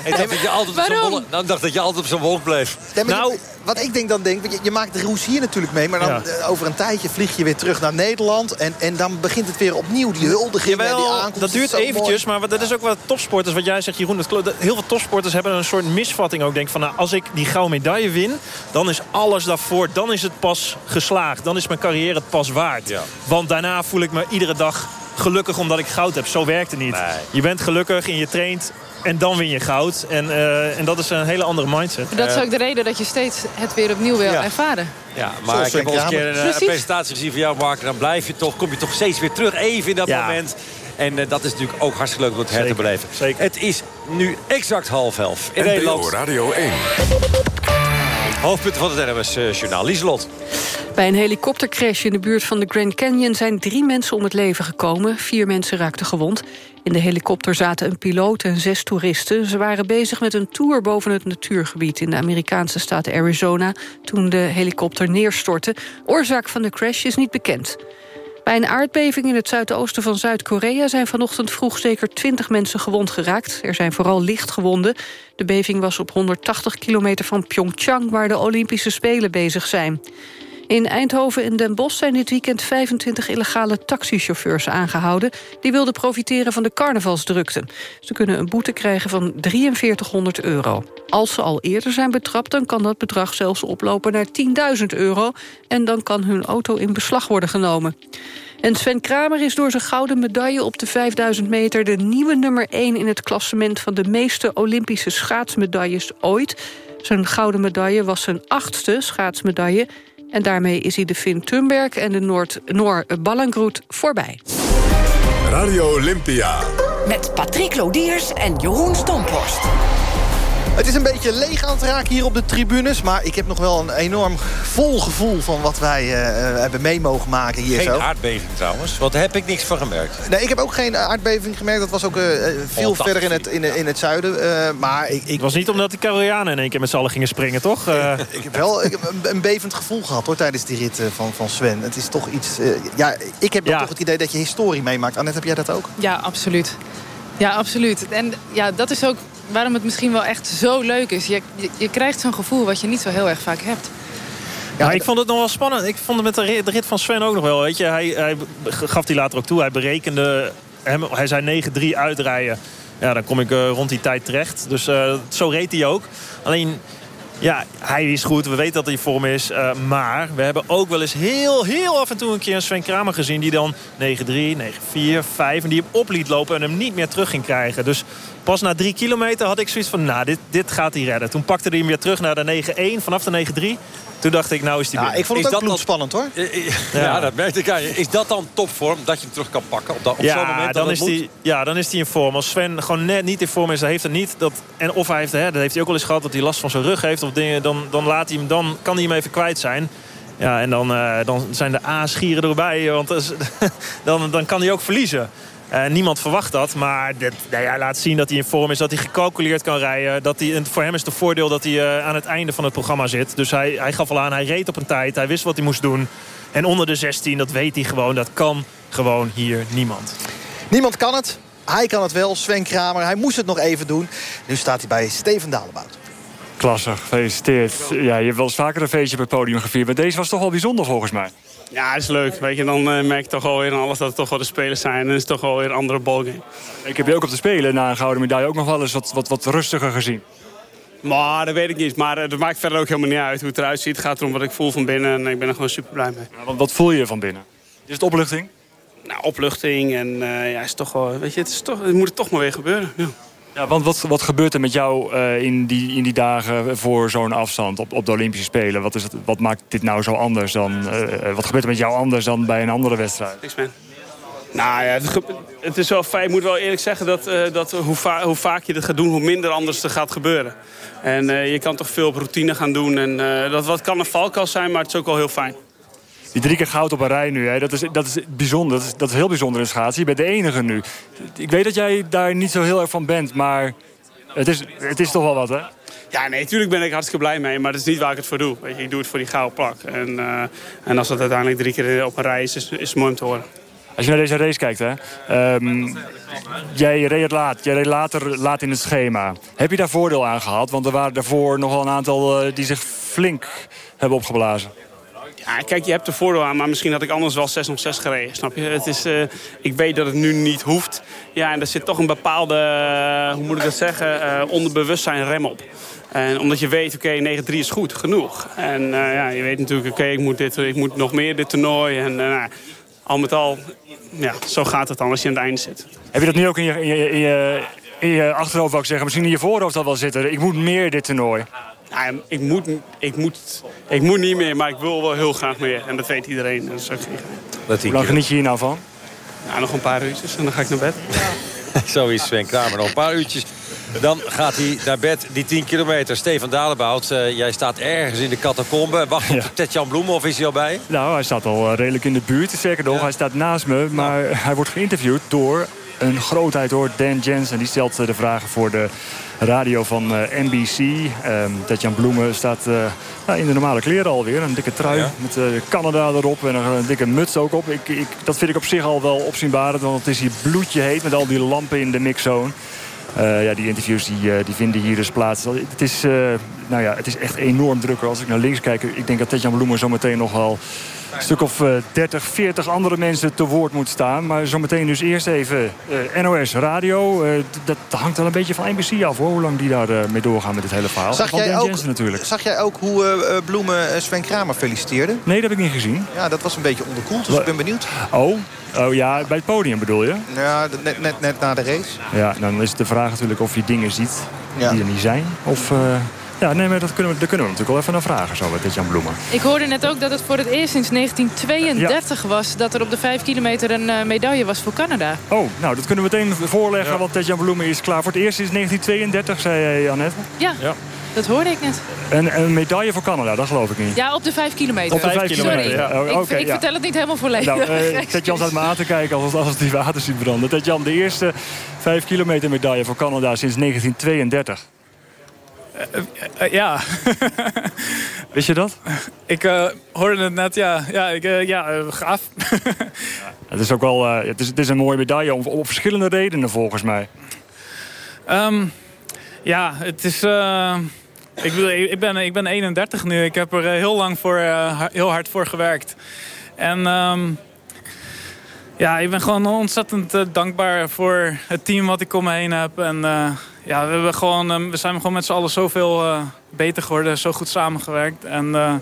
Ik dacht dat je altijd op zo'n wolk, nou, dacht dat je altijd op zo'n wolk bleef. nou, wat ik denk dan denk, je, je maakt de roes hier natuurlijk mee... maar dan eh, over een tijdje vlieg je weer terug naar Nederland... en, en dan begint het weer opnieuw, die huldiging Jawel, die aankomst. dat duurt eventjes, maar dat is ook wat topsporters... wat jij zegt, Jeroen, dat, heel veel topsporters hebben een soort misvatting ook. Denk van, nou, als ik die gouden medaille win, dan is alles daarvoor... dan is het pas geslaagd, dan is mijn carrière het pas waard. Want daarna voel ik me iedere dag gelukkig omdat ik goud heb. Zo werkt het niet. Je bent gelukkig en je traint en dan win je goud. En, en dat is een hele andere mindset. Dat is ook de reden dat je steeds het weer opnieuw wil ervaren. Ja, maar ik heb al eens een keer een presentatie gezien van jou, Mark. Dan blijf je toch, kom je toch steeds weer terug even in dat moment. En dat is natuurlijk ook hartstikke leuk om het her te beleven. Zeker. Het is nu exact half elf in NPO Nederland. Radio 1. Hoofdpunten van het NMS-journaal. Lieslot. Bij een helikoptercrash in de buurt van de Grand Canyon... zijn drie mensen om het leven gekomen. Vier mensen raakten gewond. In de helikopter zaten een piloot en zes toeristen. Ze waren bezig met een tour boven het natuurgebied... in de Amerikaanse staat Arizona... toen de helikopter neerstortte. Oorzaak van de crash is niet bekend. Bij een aardbeving in het zuidoosten van Zuid-Korea... zijn vanochtend vroeg zeker 20 mensen gewond geraakt. Er zijn vooral lichtgewonden. De beving was op 180 kilometer van Pyeongchang... waar de Olympische Spelen bezig zijn. In Eindhoven en Den Bosch zijn dit weekend 25 illegale taxichauffeurs aangehouden. Die wilden profiteren van de carnavalsdrukte. Ze kunnen een boete krijgen van 4300 euro. Als ze al eerder zijn betrapt, dan kan dat bedrag zelfs oplopen naar 10.000 euro. En dan kan hun auto in beslag worden genomen. En Sven Kramer is door zijn gouden medaille op de 5000 meter... de nieuwe nummer 1 in het klassement van de meeste Olympische schaatsmedailles ooit. Zijn gouden medaille was zijn achtste schaatsmedaille... En daarmee is hij de Finn Thunberg en de Noord Noor Ballengroet voorbij. Radio Olympia. Met Patrick Lodiers en Jeroen Stomphorst. Het is een beetje leeg aan het raken hier op de tribunes. Maar ik heb nog wel een enorm vol gevoel van wat wij uh, hebben mee mogen maken hier Geen zo. aardbeving trouwens, want daar heb ik niks van gemerkt. Nee, ik heb ook geen aardbeving gemerkt. Dat was ook uh, veel verder in het, in, in het zuiden. Uh, maar ik, ik... Het was niet omdat de Koreanen in één keer met z'n allen gingen springen, toch? ik heb wel ik heb een, een, bevend gevoel gehad hoor, tijdens die rit van, van Sven. Het is toch iets... ja, ik heb ja. toch het idee dat je historie meemaakt. Annette, heb jij dat ook? Ja, absoluut. Ja, absoluut. En ja, dat is ook waarom het misschien wel echt zo leuk is. Je, je, krijgt zo'n gevoel wat je niet zo heel erg vaak hebt. Ja, ik vond het nog wel spannend. Ik vond het met de rit, van Sven ook nog wel. Weet je, hij, hij gaf hij later ook toe. Hij berekende, hem, hij zei 9-3 uitrijden. Ja, dan kom ik uh, rond die tijd terecht. Dus uh, zo reed hij ook. Alleen, ja, hij is goed. We weten dat hij vorm is. Uh, maar we hebben ook wel eens heel, heel af en toe een keer een Sven Kramer gezien... die dan 9-3, 9-4, 5 en die hem op liet lopen en hem niet meer terug ging krijgen. Dus pas na drie kilometer had ik zoiets van, nou, dit, dit gaat hij redden. Toen pakte hij hem weer terug naar de 9-1, vanaf de 9-3. Toen dacht ik, nou is hij ja, binnen. Ik vond het is ook dat spannend hoor. Ja, ja, dat merkte ik aan je. Is dat dan topvorm, dat je hem terug kan pakken op, dat, op ja, zo'n moment dan dat is die, Ja, dan is hij in vorm. Als Sven gewoon net niet in vorm is, dan heeft hij niet. Dat, en of hij heeft, hè, dat heeft hij ook wel eens gehad, dat hij last van zijn rug heeft. Of dingen, dan, dan, laat hij hem, dan kan hij hem even kwijt zijn. Ja, en dan, uh, dan zijn de A-schieren erbij. Want dan, dan kan hij ook verliezen. Uh, niemand verwacht dat, maar dit, nou ja, laat zien dat hij in vorm is. Dat hij gecalculeerd kan rijden. Dat hij, voor hem is het voordeel dat hij uh, aan het einde van het programma zit. Dus hij, hij gaf al aan, hij reed op een tijd. Hij wist wat hij moest doen. En onder de 16, dat weet hij gewoon. Dat kan gewoon hier niemand. Niemand kan het. Hij kan het wel, Sven Kramer. Hij moest het nog even doen. Nu staat hij bij Steven Dalebout. Klasse, gefeliciteerd. Ja, je hebt wel eens vaker een feestje op het podium gevierd. Maar deze was toch wel bijzonder volgens mij. Ja, is leuk. Weet je, dan uh, merk je toch wel weer aan alles dat het toch wel de spelers zijn. En dan is het toch wel weer een andere ballgame. Ik heb je ook op de Spelen na een gouden medaille ook nog wel eens wat, wat, wat rustiger gezien. Maar dat weet ik niet. Maar uh, dat maakt verder ook helemaal niet uit hoe het eruit ziet. Het gaat erom wat ik voel van binnen. En ik ben er gewoon super blij mee. Ja, wat, wat voel je van binnen? Is het opluchting? Nou, opluchting. En uh, ja, is toch wel, weet je, het, is toch, het moet er toch maar weer gebeuren. Ja. Ja, want wat, wat gebeurt er met jou uh, in, die, in die dagen voor zo'n afstand op, op de Olympische Spelen? Wat, is het, wat maakt dit nou zo anders dan... Uh, wat gebeurt er met jou anders dan bij een andere wedstrijd? Niks, man. Nou ja, het, het, is wel fijn. Ik moet wel eerlijk zeggen dat, uh, dat hoe, va hoe, vaak je dit gaat doen, hoe minder anders er gaat gebeuren. En je kan toch veel op routine gaan doen. En dat wat kan een valkuil zijn, maar het is ook wel heel fijn. Die drie keer goud op een rij nu, hè, dat, is, dat is bijzonder. Dat is, dat is heel bijzonder in schaatsen. Je bent de enige nu. Ik weet dat jij daar niet zo heel erg van bent, maar het is, het is toch wel wat, hè? Ja, nee, natuurlijk ben ik hartstikke blij mee. Maar dat is niet waar ik het voor doe. Weet je, ik doe het voor die gouden plak. En, uh, en als dat uiteindelijk drie keer op een rij is, is, is het mooi om te horen. Als je naar deze race kijkt, hè, um, jij reed laat. Jij reed later laat in het schema. Heb je daar voordeel aan gehad? Want er waren daarvoor nogal een aantal uh, die zich flink hebben opgeblazen. Kijk, je hebt er voordeel aan, maar misschien had ik anders wel 6 om 6 gereden. Snap je? Het is, uh, ik weet dat het nu niet hoeft. Ja, en er zit toch een bepaalde, uh, hoe moet ik dat zeggen, uh, onderbewustzijn rem op. En omdat je weet, oké, okay, 9-3 is goed, genoeg. En ja, je weet natuurlijk, oké, ik, moet dit, ik moet nog meer dit toernooi. En al met al, ja, zo gaat het dan als je aan het einde zit. Heb je dat nu ook in je, in je, in je, achterhoofd, zeggen? Misschien in je voorhoofd al wel zitten. Ik moet meer dit toernooi. Ja, ik, moet, ik, moet, ik moet niet meer, maar ik wil wel heel graag meer. En dat weet iedereen. Dus ook, Hoe lang geniet je hier nou van? Ja, nog een paar uurtjes en dan ga ik naar bed. Zo is Sven Kramer. Nog een paar uurtjes. Dan gaat hij naar bed, die 10 kilometer. Stefan Dalebout, uh, jij staat ergens in de catacombe. Wacht op Tetjan Bloemen of is hij al bij? Nou, hij staat al eh, redelijk in de buurt. Zeker nog, hij staat naast me. Maar hij wordt geïnterviewd door een grootheid hoor. Dan Jensen, die stelt de vragen voor de radio van uh, NBC. Um, Tetjan Bloemen staat uh, nou, in de normale kleren alweer. Een dikke trui ja. met uh, Canada erop en een, een, dikke muts ook op. Ik, ik, dat vind ik op zich al wel opzienbarend. Want het is hier bloedje heet met al die lampen in de mixzone. Uh, ja, die interviews die, uh, die vinden hier dus plaats. Het is, uh, nou ja, het is echt enorm drukker. Als ik naar links kijk, ik denk dat Tetjan Bloemen zometeen nog wel een stuk of 30, 40 andere mensen te woord moet staan. Maar zometeen dus eerst even NOS Radio. dat hangt wel een beetje van NBC af hoor, hoe lang die daar mee doorgaan met het hele verhaal. Zag, jij Dan ook, Jensen natuurlijk. zag jij ook hoe Bloemen Sven Kramer feliciteerde? Nee, dat heb ik niet gezien. Ja, dat was een beetje onderkoeld, dus ik ben benieuwd. Oh, Oh ja, bij het podium bedoel je? Ja, net, net, net na de race. Ja, dan is de vraag natuurlijk of je dingen ziet ja. die er niet zijn. Of, uh, ja, nee, maar dat kunnen we, daar kunnen we natuurlijk wel even naar vragen zo met Jan Bloemen. Ik hoorde net ook dat het voor het eerst sinds 1932 ja. was... dat er op de 5 kilometer een uh, medaille was voor Canada. Oh, nou, dat kunnen we meteen voorleggen, ja. want Tetjan Bloemen is klaar. Voor het eerst sinds 1932, zei jij, Annette. Ja. ja. Dat hoorde ik net. Een, een, medaille voor Canada, dat geloof ik niet. Ja, op de 5 kilometer. Op de 5 kilometer, Sorry. ja. Oh, ik, okay, ik ja. vertel het niet helemaal volledig. Nou, uh, Ted-Jan staat me aan te kijken als, als die water ziet branden. Ted-Jan, de eerste 5 kilometer medaille voor Canada sinds 1932. Uh, uh, ja. Wist je dat? Ik hoorde het net, ja. Ja, ik, ja gaaf. het is ook wel het is, het is een mooie medaille om, om verschillende redenen volgens mij. Um, ja, het is... Ik, bedoel, ik, ben, ik ben 31 nu. Ik heb er heel lang voor, heel hard voor gewerkt. En um, ja, ik ben gewoon ontzettend dankbaar voor het team wat ik om me heen heb. En uh, ja, we, hebben gewoon, we zijn gewoon met z'n allen zoveel beter geworden. Zo goed samengewerkt. En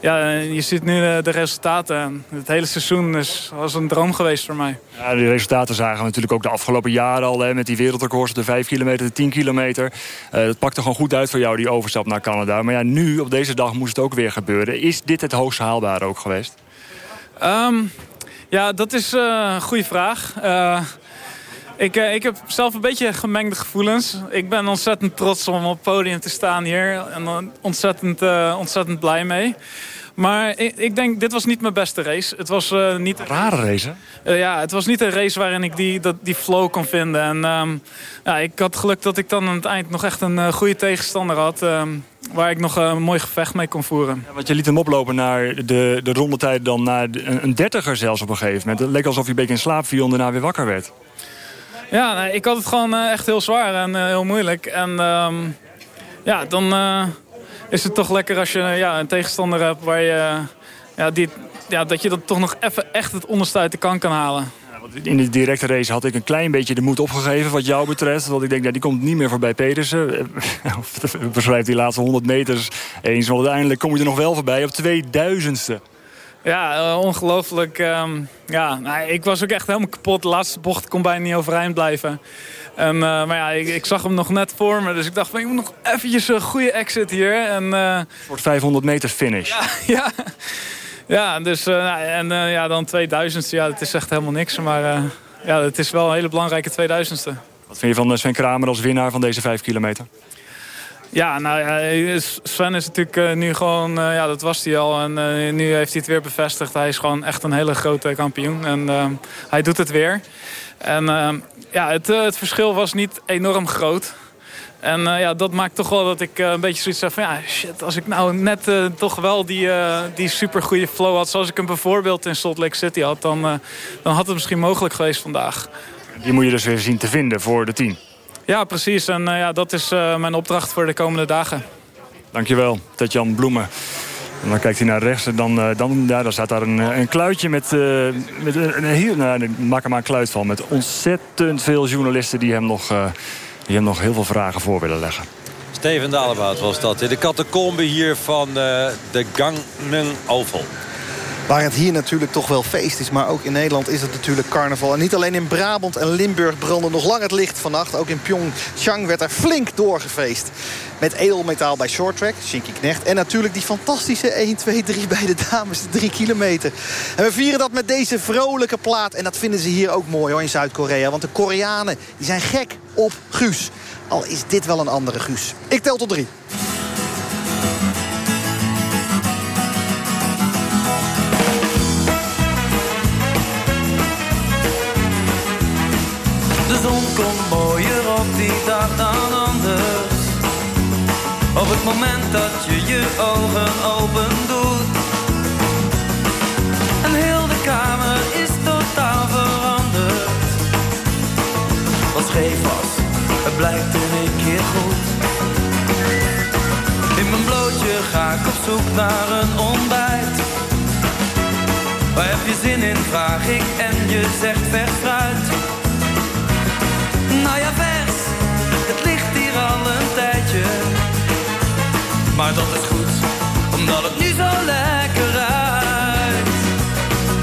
ja, je ziet nu de, de resultaten. En het hele seizoen is, was een droom geweest voor mij. Ja, die resultaten zagen we natuurlijk ook de afgelopen jaren al. Hè, met die wereldrecords, de 5 kilometer, de 10 kilometer. Uh, dat pakte gewoon goed uit voor jou, die overstap naar Canada. Maar ja, nu, op deze dag, moest het ook weer gebeuren. Is dit het hoogst haalbare ook geweest? Um, ja, dat is uh, een goede vraag. Ik, uh, ik heb zelf een beetje gemengde gevoelens. Ik ben ontzettend trots om op het podium te staan hier. En ontzettend, uh, ontzettend blij mee. Maar ik, ik, denk, dit was niet mijn beste race. Het was uh, niet... Een rare race, hè? Uh, ja, het was niet een race waarin ik die, dat, die flow kon vinden. En um, ja, ik had geluk dat ik dan aan het eind nog echt een uh, goede tegenstander had. Um, waar ik nog een mooi gevecht mee kon voeren. Ja, want je liet hem oplopen naar de, de rondetijd dan naar de, een dertiger zelfs op een gegeven moment. Het leek alsof je een beetje in slaap viel en daarna weer wakker werd. Ja, ik had het gewoon echt heel zwaar en heel moeilijk. En um, ja, dan is het toch lekker als je ja, een tegenstander hebt waar je, ja, die, ja, dat je dan toch nog even echt het onderste uit de kan kan halen. In de directe race had ik een klein beetje de moed opgegeven wat jou betreft. Want ik denk, ja, die komt niet meer voorbij Pedersen. Beschrijft die laatste 100 meters eens. Want uiteindelijk kom je er nog wel voorbij op 2000ste. Ja, uh, ongelooflijk. Um, ja, nou, ik was ook echt helemaal kapot. De laatste bocht kon bijna niet overeind blijven. En, uh, maar ja, ik, ik, zag hem nog net voor me. Dus ik dacht, van, ik moet nog eventjes een goede exit hier. En, uh, Voor 500 meter finish. Ja, ja. ja dus en ja, dan 2000ste. Ja, het is echt helemaal niks. Maar ja, het is wel een hele belangrijke 2000ste. Wat vind je van Sven Kramer als winnaar van deze 5 kilometer? Ja, nou ja, Sven is natuurlijk uh, nu gewoon, uh, ja, dat was hij al. En uh, nu heeft hij het weer bevestigd. Hij is gewoon echt een hele grote kampioen. En hij doet het weer. En ja, het, het, verschil was niet enorm groot. En ja, dat maakt toch wel dat ik een beetje zoiets heb van... ja, shit, als ik nou net toch wel die, die supergoeie flow had... zoals ik hem bijvoorbeeld in Salt Lake City had... dan, dan had het misschien mogelijk geweest vandaag. Die moet je dus weer zien te vinden voor de team. Ja, precies. En uh, ja, dat is uh, mijn opdracht voor de komende dagen. Dankjewel, Tetjan Bloemen. En dan kijkt hij naar rechts en dan, uh, dan, ja, dan staat daar een, een kluitje met, met een, een heel... Nou, maak er maar een kluit van. Met ontzettend veel journalisten die hem nog, die hem nog heel veel vragen voor willen leggen. Steven Dalebout was dat. In de catacombe hier van de Gangnam Oval. Waar het hier natuurlijk toch wel feest is. Maar ook in Nederland is het natuurlijk carnaval. En niet alleen in Brabant en Limburg brandde nog lang het licht vannacht. Ook in Pyeongchang werd er flink doorgefeest. Met edelmetaal bij shorttrack, Shinky Knecht. En natuurlijk die fantastische 1, 2, 3 bij de dames, de 3 kilometer. En we vieren dat met deze vrolijke plaat. En dat vinden ze hier ook mooi hoor in Zuid-Korea. Want de Koreanen die zijn gek op Guus. Al is dit wel een andere Guus. Ik tel tot drie. Het moment dat je je ogen open doet. En heel de kamer is totaal veranderd. Wat scheef was, het blijkt een keer goed. In mijn blootje ga ik op zoek naar een ontbijt. Waar heb je zin in, vraag ik en je zegt vers fruit. Maar dat is goed, omdat het nu zo lekker ruikt.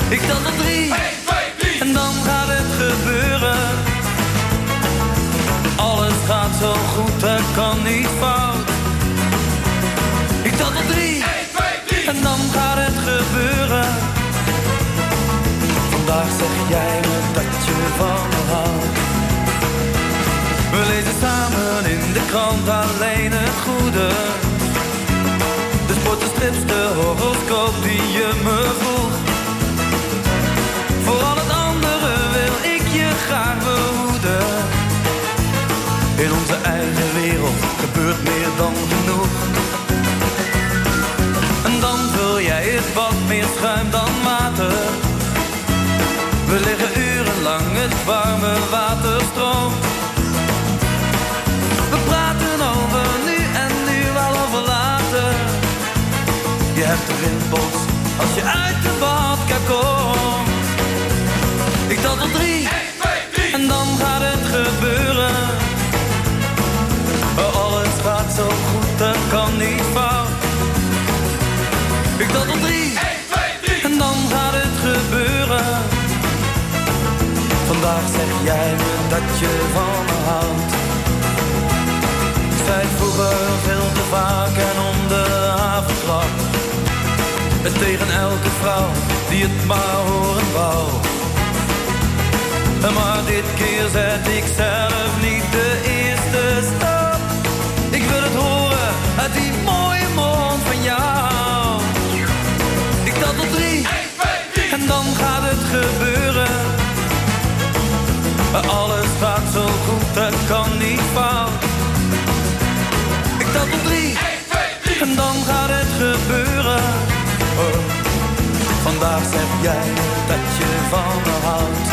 Ik tel tot drie, en dan gaat het gebeuren. Alles gaat zo goed, er kan niet fout. Ik tel tot drie, en dan gaat het gebeuren. Vandaag zeg jij me dat je van me houdt. We lezen samen in de krant alleen het goede. De de horoscoop die je me vroeg. Voor al het andere wil ik je graag behoeden. In onze eigen wereld gebeurt meer dan genoeg. En dan vul jij het wat meer schuim dan Je hebt de rimpels als je uit de badkamer komt. Ik tel tot drie, en dan gaat het gebeuren. Oh, alles gaat zo goed, er kan niet fout. Ik tel tot drie, en dan gaat het gebeuren. Vandaag zeg jij me dat je van me houdt. Ik zei het vroeger veel te vaak en. Het tegen elke vrouw die het maar horen wou. Maar dit keer zet ik zelf niet de eerste stap. Ik wil het horen uit die mooie mond van jou. Ik tel tot drie, en dan gaat het gebeuren. Alles gaat zo goed, het kan niet fout. Vandaag zeg jij dat je van me houdt.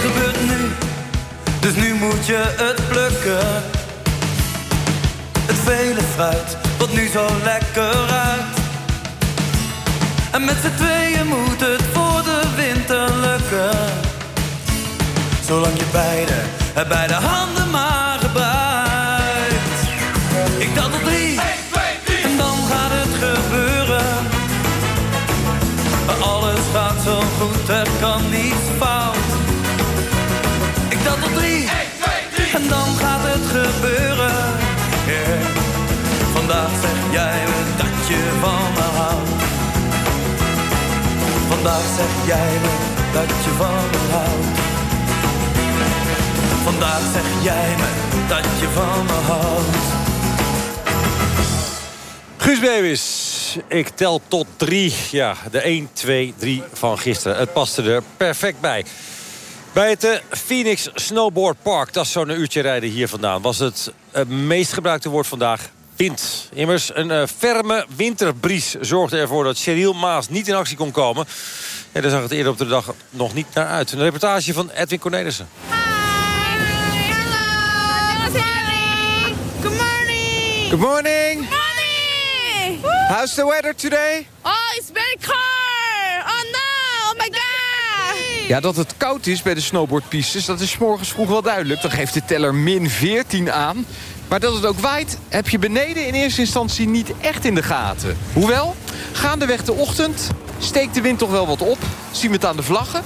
Gebeurt nu, dus nu moet je het plukken. Vele fruit, wat nu zo lekker ruikt. En met z'n tweeën moet het voor de winter lukken. Zolang je beide, beide handen maar gebruikt. Ik tel tot drie, en dan gaat het gebeuren. Alles gaat zo goed, er kan niets fout. Ik tel tot drie, en dan gaat het gebeuren. Vandaag zeg jij me dat je van me houdt. Vandaag zeg jij me dat je van me houdt. Vandaag zeg jij me dat je van me houdt. Guus Beewis, ik tel tot drie. Ja, de 1, 2, 3 van gisteren. Het paste er perfect bij. Bij het eh, Phoenix Snowboard Park, dat is zo'n uurtje rijden hier vandaan... was het eh, meest gebruikte woord vandaag wind. Immers, een uh, ferme winterbries zorgde ervoor dat Cheryl Maas niet in actie kon komen. Ja, daar zag het eerder op de dag nog niet naar uit. Een reportage van Edwin Cornelissen. Good Good morning. Morning. How's the weather today? Oh, it's very cold. Oh no, oh my god. Ja, dat het koud is bij de snowboardpistes, dat is 's morgens vroeg wel duidelijk. Dan geeft de teller min 14 aan. Maar dat het ook waait, heb je beneden in eerste instantie niet echt in de gaten. Hoewel, gaandeweg de ochtend steekt de wind toch wel wat op. Zien we het aan de vlaggen.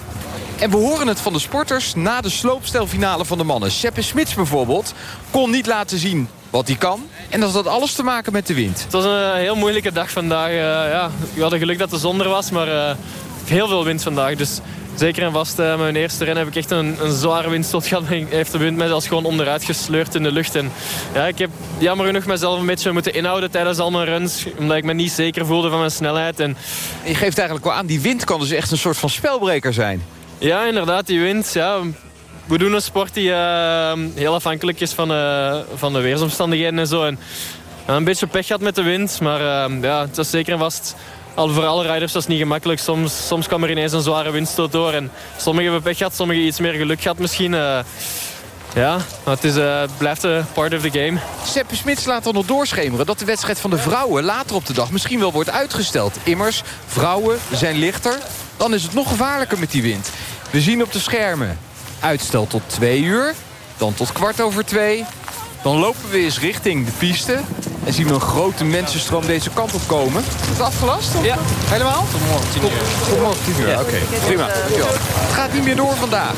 En we horen het van de sporters na de sloopstelfinale van de mannen. Seppe Smits bijvoorbeeld kon niet laten zien wat hij kan. En dat had alles te maken met de wind. Het was een heel moeilijke dag vandaag. Uh, ja, we hadden geluk dat de zon er was, maar uh, heel veel wind vandaag. Dus zeker en vast, uh, mijn eerste ren heb ik echt een, een zware windstoot gehad. heeft de wind mij zelfs gewoon onderuit gesleurd in de lucht. En ja, ik heb jammer genoeg mezelf een beetje moeten inhouden tijdens al mijn runs. Omdat ik me niet zeker voelde van mijn snelheid. En... Je geeft eigenlijk wel aan, die wind kan dus echt een soort van spelbreker zijn. Ja, inderdaad, die wind. Ja, we doen een sport die uh, heel afhankelijk is van, uh, van de weersomstandigheden en zo. En, een beetje pech gehad met de wind, maar ja, het was zeker en vast... Al voor alle rijders was het niet gemakkelijk. Soms, soms kwam er ineens een zware windstoot door. En sommigen hebben pech gehad, sommigen iets meer geluk gehad misschien. ja, maar het is, blijft een part of the game. Seppe Smits laat dan nog doorschemeren dat de wedstrijd van de vrouwen later op de dag misschien wel wordt uitgesteld. Immers, vrouwen zijn lichter. Dan is het nog gevaarlijker met die wind. We zien op de schermen uitstel tot twee uur. Dan tot kwart over twee. Dan lopen we eens richting de piste. En zien we een grote mensenstroom deze kant op komen. Is het afgelast? Of? Ja. Helemaal? Tot morgen 10 uur. Tot, morgen 10 uur, ja. oké. Prima, dankjewel. Het gaat niet meer door vandaag.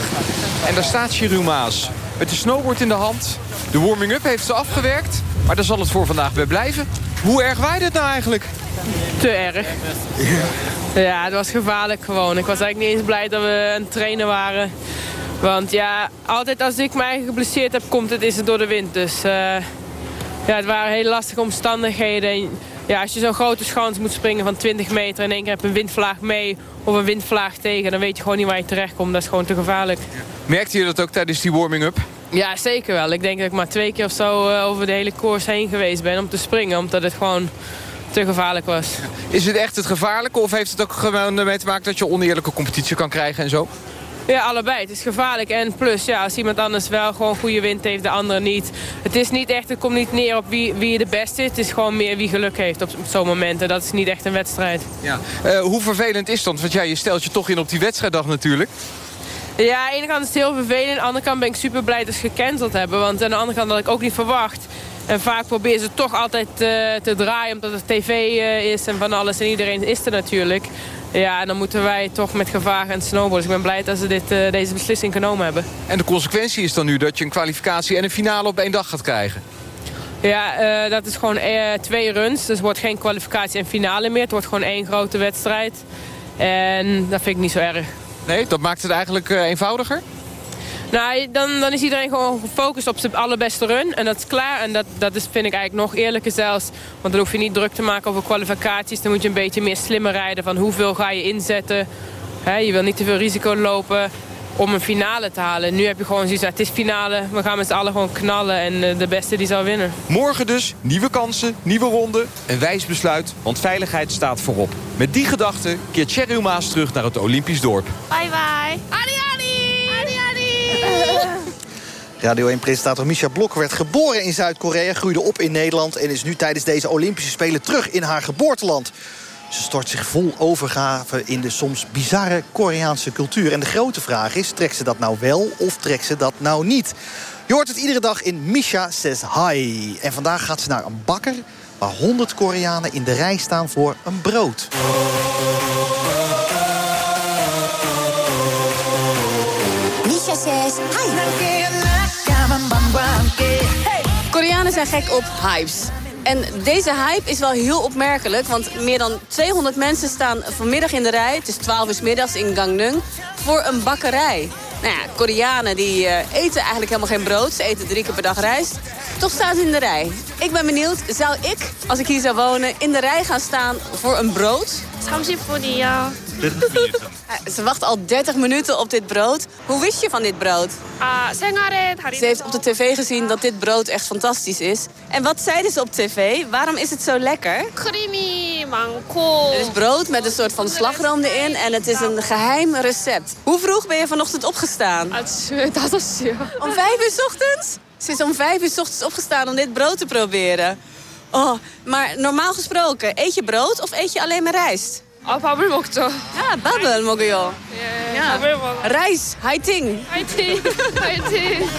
En daar staat Jeroen Maas met de snowboard in de hand. De warming-up heeft ze afgewerkt. Maar daar zal het voor vandaag bij blijven. Hoe erg waaide het nou eigenlijk? Te erg. Ja, het was gevaarlijk gewoon. Ik was eigenlijk niet eens blij dat we aan het trainen waren. Want ja, altijd als ik mij geblesseerd heb, komt het, is het door de wind. Dus uh, ja, het waren hele lastige omstandigheden. En, ja, als je zo'n grote schans moet springen van 20 meter... en in één keer heb je een windvlaag mee of een windvlaag tegen... dan weet je gewoon niet waar je terecht komt. Dat is gewoon te gevaarlijk. Merkte je dat ook tijdens die warming-up? Ja, zeker wel. Ik denk dat ik maar twee keer of zo uh, over de hele koers heen geweest ben om te springen. Omdat het gewoon te gevaarlijk was. Is het echt het gevaarlijke of heeft het ook gewoon ermee te maken dat je oneerlijke competitie kan krijgen en zo? Ja, allebei. Het is gevaarlijk. En plus, ja, als iemand anders wel gewoon goede wind heeft, de andere niet. Het is niet echt, het komt niet neer op wie, wie de beste is. Het is gewoon meer wie geluk heeft op, zo'n moment. En dat is niet echt een wedstrijd. Ja. Uh, hoe vervelend is dat? Want ja, je stelt je toch in op die wedstrijddag natuurlijk. Ja, aan de ene kant is het heel vervelend. Aan de andere kant ben ik super blij dat ze gecanceld hebben. Want aan de andere kant had ik ook niet verwacht. En vaak proberen ze toch altijd uh, te draaien omdat het tv uh, is en van alles. En iedereen is er natuurlijk. Ja, en dan moeten wij toch met gevaar gaan snowboarden. Dus ik ben blij dat ze dit, uh, deze beslissing genomen hebben. En de consequentie is dan nu dat je een kwalificatie en een finale op één dag gaat krijgen? Ja, dat is gewoon twee runs. Dus het wordt geen kwalificatie en finale meer. Het wordt gewoon één grote wedstrijd. En dat vind ik niet zo erg. Nee, dat maakt het eigenlijk eenvoudiger? Nou, dan, dan is iedereen gewoon gefocust op zijn allerbeste run. En dat is klaar. En dat, dat is, vind ik eigenlijk nog eerlijker zelfs. Want dan hoef je niet druk te maken over kwalificaties. Dan moet je een beetje meer slimmer rijden. Van hoeveel ga je inzetten. je wil niet te veel risico lopen om een finale te halen. Nu heb je gewoon zoiets, het is finale. We gaan met z'n allen gewoon knallen en eh, de beste die zal winnen. Morgen dus nieuwe kansen, nieuwe ronde. Een wijs besluit, want veiligheid staat voorop. Met die gedachte keert Cherry Maas terug naar het Olympisch dorp. Bye bye. Adi Adi. Adi Adi. Radio 1-presentator Misha Blok werd geboren in Zuid-Korea... groeide op in Nederland en is nu tijdens deze Olympische Spelen terug in haar geboorteland. Ze stort zich vol overgave in de soms bizarre Koreaanse cultuur. En de grote vraag is, trekt ze dat nou wel of trekt ze dat nou niet? Je hoort het iedere dag in Misha Says Hi. En vandaag gaat ze naar een bakker... waar 100 Koreanen in de rij staan voor een brood. Misha Says Hi. Koreanen zijn gek op hypes. En deze hype is wel heel opmerkelijk, want meer dan 200 mensen staan vanmiddag in de rij... het is 12 uur middags in Gangneung, voor een bakkerij. Nou ja, Koreanen die uh, eten eigenlijk helemaal geen brood. Ze eten drie keer per dag rijst. Toch staan ze in de rij. Ik ben benieuwd, zou ik, als ik hier zou wonen... in de rij gaan staan voor een brood? 30 분이요. Eh, ze wacht al 30 minuten op dit brood. Hoe wist je van dit brood? Ah, eh, ze heeft op de tv gezien dat dit brood echt fantastisch is. En wat zeiden ze op tv? Waarom is het zo lekker? Creamy, manko. Het is brood met een soort van slagroom erin en het is een geheim recept. Hoe vroeg ben je vanochtend opgestaan? Dat was Om vijf uur ochtends? Ze is om vijf uur ochtends opgestaan om dit brood te proberen. Oh, maar normaal gesproken, eet je brood of eet je alleen maar rijst? 아, 밥을 먹죠. Ja, babbel 먹어요. 예, Ja. 밥을 먹어. Rijst, heiting. 화이팅! 화이팅!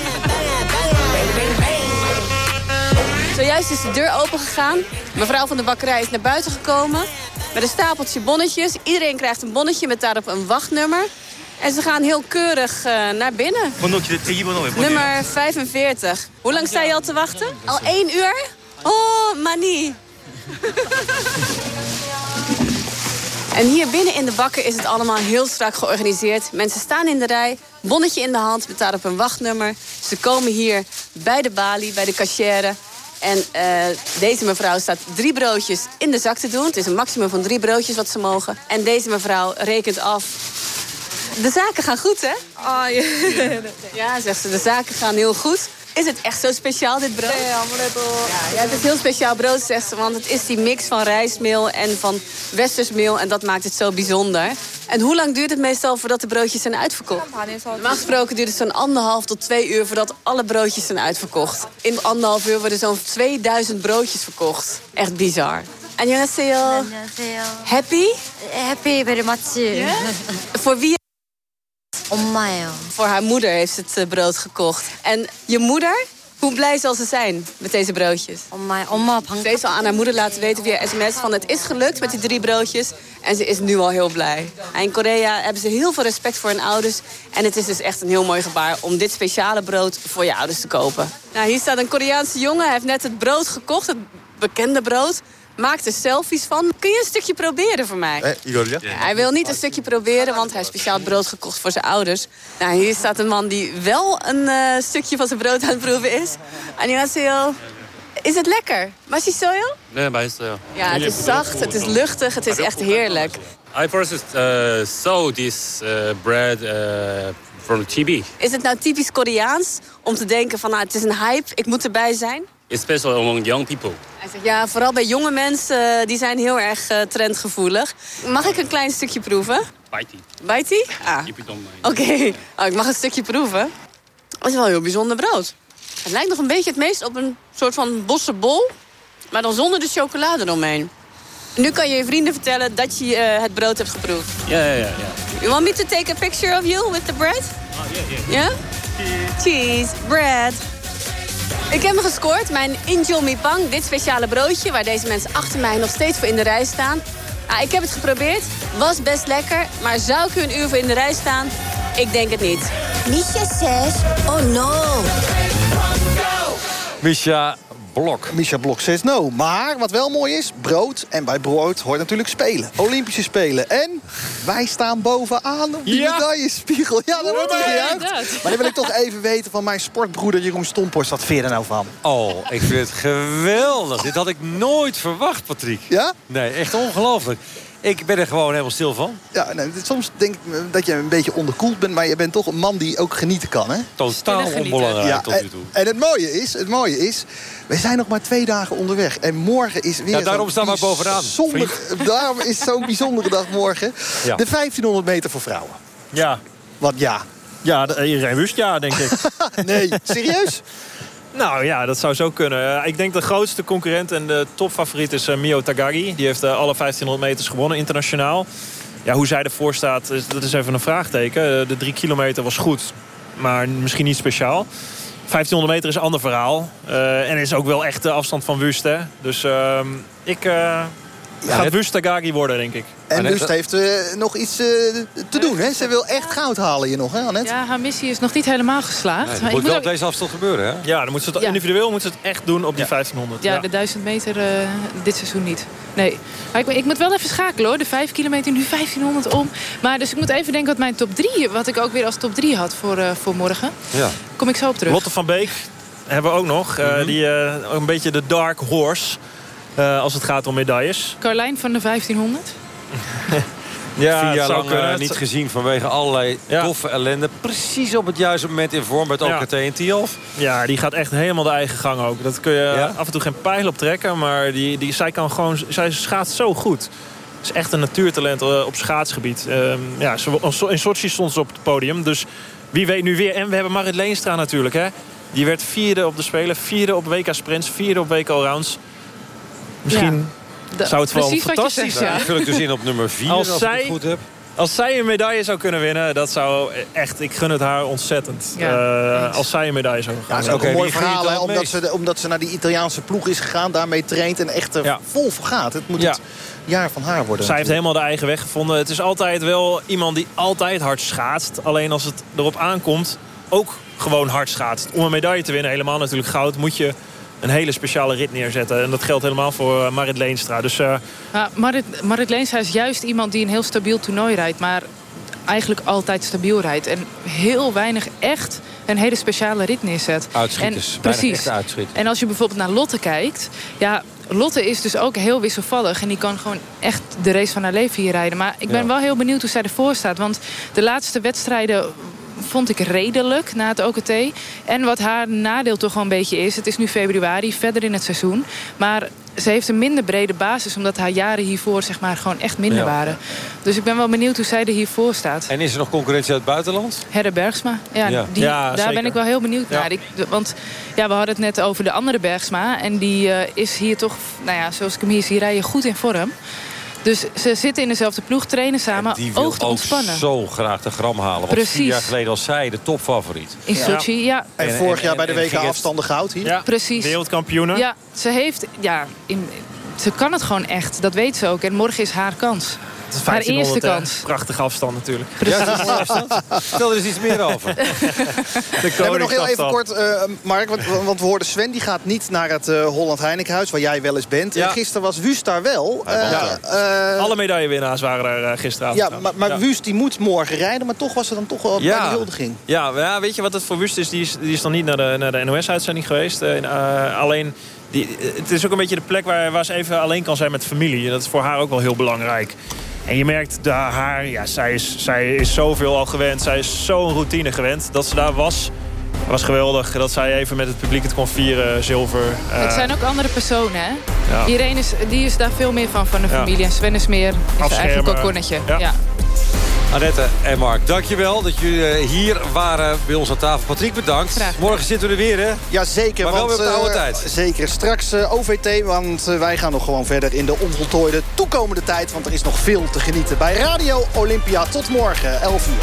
Zojuist is de deur opengegaan. Mevrouw van de bakkerij is naar buiten gekomen. Met een stapeltje bonnetjes. Iedereen krijgt een bonnetje met daarop een wachtnummer. En ze gaan heel keurig eh, naar binnen. Nummer 45. Hoe lang sta je al te wachten? Al één uur? Oh, manie. En hier binnen in de bakker is het allemaal heel strak georganiseerd. Mensen staan in de rij, bonnetje in de hand met daarop een wachtnummer. Ze komen hier bij de balie, bij de cachère. En eh, deze mevrouw staat drie broodjes in de zak te doen. Het is een maximum van drie broodjes wat ze mogen. En deze mevrouw rekent af. De zaken gaan goed, hè? 아, 예. Ja, zegt ze, de zaken gaan heel goed. Is het echt zo speciaal, dit brood? Ja, ja, het is heel speciaal brood, zegt ze. Want het is die mix van rijstmeel en van westersmeel. En dat maakt het zo bijzonder. En hoe lang duurt het meestal voordat de broodjes zijn uitverkocht? Normaal gesproken duurt het zo'n anderhalf tot twee uur... voordat alle broodjes zijn uitverkocht. In anderhalf uur worden zo'n 2000 broodjes verkocht. Echt bizar. Annyeonghaseyo. Annyeonghaseyo. Happy? Eh, happy very much. Voor wie... Voor haar moeder heeft ze het eh, brood gekocht. En je moeder, hoe blij zal ze zijn met deze broodjes? Ommayo, oma, Ze heeft al aan haar moeder laten weten via sms van het is gelukt met die drie broodjes. En ze is nu al heel blij. In Korea hebben ze heel veel respect voor hun ouders. En het is dus echt een heel mooi gebaar om dit speciale brood voor je ouders te kopen. Nou, hier staat een Koreaanse jongen. Hij heeft net het brood gekocht, het bekende brood maakt er selfies van. Kun je een stukje proberen voor mij? Igor, hij wil niet een stukje proberen, want hij heeft speciaal brood gekocht voor zijn ouders. Nou, hier staat een man die wel een eh, stukje van zijn brood aan het proeven is. Annyeonghaseyo. Is het lekker? Masisoyo? Nee, masisoyo. Ja, het is zacht, het is luchtig, het is echt heerlijk. I first uh, saw this uh, bread eh, from Chibi. Is het nou typisch Koreaans om te denken van nou, het is een hype, ik moet erbij zijn? Especially among young people. Hij zegt ja, vooral bij jonge mensen, eh, die zijn heel erg eh, trendgevoelig. Mag ik een klein stukje proeven? Bitey, Bijt ie? Ah. Oké, oh, ik mag een stukje proeven. Het is wel een heel bijzonder brood. Het lijkt nog een beetje het meest op een soort van bossenbol. Maar dan zonder de chocolade eromheen. Nu kan je je vrienden vertellen dat je eh, het brood hebt geproefd. Ja, ja, ja. ja. You want me to take a picture of you with the bread? Ja? Cheese, bread. Ik heb me gescoord, mijn Injol Pang, dit speciale broodje... waar deze mensen achter mij nog steeds voor in de rij staan. Ah, ik heb het geprobeerd, was best lekker... maar zou ik er een uur voor in de rij staan? Ik denk het niet. Misha says, oh no. Misha Blok. Misha Blok says no. Maar wat wel mooi is, brood. En bij brood hoort natuurlijk spelen. Olympische Spelen. En wij staan bovenaan op die Ja. medaillespiegel. Ja, dat wordt er inderdaad. Maar dan wil ik toch even weten van mijn sportbroeder Jeroen Stomphorst. Wat vind je er nou van? Oh, ik vind het geweldig. Dit had ik nooit verwacht, Patrick. Ja? Nee, echt ongelooflijk. Ik ben er gewoon helemaal stil van. Ja, nee, soms denk ik dat je een beetje onderkoeld bent... maar je bent toch een man die ook genieten kan, hè? Totaal onbelangrijk Ja, tot nu en, toe. en het mooie is, het mooie is, we zijn nog maar twee dagen onderweg. En morgen is weer Ja, daarom staan we bovenaan, bijzonder- Daarom is het zo'n bijzondere dag morgen. Ja. De 1500 meter voor vrouwen. Ja. Wat ja? Ja, de- iedereen wist ja, denk ik. nee, serieus? Nou ja, dat zou zo kunnen. Eh, Ik denk de grootste concurrent en de topfavoriet is eh, Mio Tagari. Die heeft eh, alle 1500 meters gewonnen internationaal. Ja, hoe zij ervoor staat, dat is even een vraagteken. De drie kilometer was goed, maar misschien niet speciaal. 1500 meter is een ander verhaal. En is ook wel echt de afstand van Wust. Dus ehm, ik... eh gaat Wust Tagari worden, denk ik. En heeft eh, nog iets eh, te doen, hè? Ze wil echt goud halen hier nog, hè, Annette? Ja, haar missie is nog niet helemaal geslaagd. Nee, Maar moet wel ook- op deze afstand gebeuren, hè? Ja, dan moet ze het, Ja. individueel moet ze het echt doen op die 1500. Ja, de 1000 meter eh, dit seizoen niet. Nee. Maar ik, ik moet wel even schakelen hoor. De 5 kilometer, nu 1500 om. Maar dus ik moet even denken wat mijn top 3... wat ik ook weer als top 3 had voor, eh, voor morgen. Ja. Kom ik zo op terug. Lotte van Beek hebben we ook nog. Eh, die, eh, ook een beetje de dark horse. Eh, als het gaat om medailles. Carlijn van de 1500. Ja, Vier het jaar zou lang kunnen. eh, Het- niet gezien vanwege allerlei toffe ellende. Precies op het juiste moment in vorm met Ja. OKT en Tiof. Ja, die gaat echt helemaal de eigen gang ook. Dat kun je Ja? af en toe geen pijl op trekken. Maar die, die, zij, kan gewoon, zij schaatst zo goed. Het is echt een natuurtalent eh, op schaatsgebied. Ehm, ja, ze- in Sochi stond ze op het podium. Dus wie weet nu weer. En we hebben Marit Leenstra natuurlijk. Hè. Die werd vierde op de Spelen. Vierde op WK Sprints. Vierde op WK Allrounds. Misschien Ja. zou het wel fantastisch zijn. ja. Vul ik dus in op nummer 4 als, Als ik het zij- goed heb. Als zij een medaille zou kunnen winnen, dat zou echt... Ik gun het haar ontzettend. Ja, Eh, als zij een medaille zou Ja, gaan dat is ook een mooi verhaal, hè, omdat, ze, omdat ze naar die Italiaanse ploeg is gegaan... daarmee traint en echt er vol voor gaat. Het moet Ja. het jaar van haar worden. Zij heeft helemaal de eigen weg gevonden. Het is altijd wel iemand die altijd hard schaatst. Alleen als het erop aankomt, ook gewoon hard schaatst. Om een medaille te winnen, helemaal natuurlijk goud... moet je een hele speciale rit neerzetten. En dat geldt helemaal voor eh, Marit Leenstra. Dus eh, Ja, Marit, Marit Leenstra is juist iemand die een heel stabiel toernooi rijdt. Maar eigenlijk altijd stabiel rijdt. En heel weinig echt een hele speciale rit neerzet. Uitschieters. En, precies. En als je bijvoorbeeld naar Lotte kijkt... Ja, Lotte is dus ook heel wisselvallig. En die kan gewoon echt de race van haar leven hier rijden. Maar ik ben Ja. wel heel benieuwd hoe zij ervoor staat. Want de laatste wedstrijden vond ik redelijk na het OKT. En wat haar nadeel toch wel een beetje is... het is nu februari, verder in het seizoen. Maar ze heeft een minder brede basis... omdat haar jaren hiervoor zeg maar, gewoon echt minder Ja. waren. Dus ik ben wel benieuwd hoe zij er hiervoor staat. En is er nog concurrentie uit het buitenland? Herre Bergsma. Ja, Ja. Die, Ja, daar zeker. ben ik wel heel benieuwd Ja. naar. Ik, want ja, we hadden het net over de andere Bergsma. En die eh, is hier toch, nou ja, zoals ik hem hier zie rijden, goed in vorm. Dus ze zitten in dezelfde ploeg, trainen samen, Die wil ook ontspannen. zo graag de gram halen. Want Precies. vier jaar geleden was zij de topfavoriet. In Sochi, ja. En, En- vorig en- jaar bij de en- en WK afstanden goud hier. ja, Precies. wereldkampioenen. Ja, ze heeft, ja, in, ze kan het gewoon echt. Dat weet ze ook. En morgen is haar kans. Het is haar eerste 1500, kans. Prachtige afstand natuurlijk. Vertel er eens iets meer over. De We hebben nog heel even kort, eh, Mark, want, want we hoorden Sven... die gaat niet naar het eh, Holland Heinekenhuis, waar jij wel eens bent. Ja. En gisteren was Wust daar wel. Ja. Eh, Alle medaillewinnaars waren daar gisteravond. ja, maar, maar Ja. Wust die moet morgen rijden... maar toch was er dan toch wel bij de huldiging. Ja, weet je wat het voor Wust is? Die is, die is dan niet naar de, naar de NOS-uitzending geweest. Alleen, die, het is ook een beetje de plek waar, waar ze even alleen kan zijn met familie. En dat is voor haar ook wel heel belangrijk. En je merkt haar, ja, zij is, zij is zoveel al gewend. Zij is zo'n routine gewend. Dat ze daar was, was geweldig. Dat zij even met het publiek het kon vieren, zilver. Eh, het zijn ook andere personen, hè? Ja. Irene is, die is daar veel meer van, van de Ja. familie. En Sven is meer is eigenlijk een kokonnetje. Ja. Ja. Annette en Mark, dankjewel dat jullie eh, hier waren bij ons aan tafel. Patrick, bedankt. Morgen zitten we er weer, hè? Ja, zeker. Maar wel want, weer op de oude eh, tijd. Zeker. Straks eh, OVT, want wij gaan nog gewoon verder in de onvoltooide toekomende tijd. Want er is nog veel te genieten bij Radio Olympia. Tot morgen, 11 uur.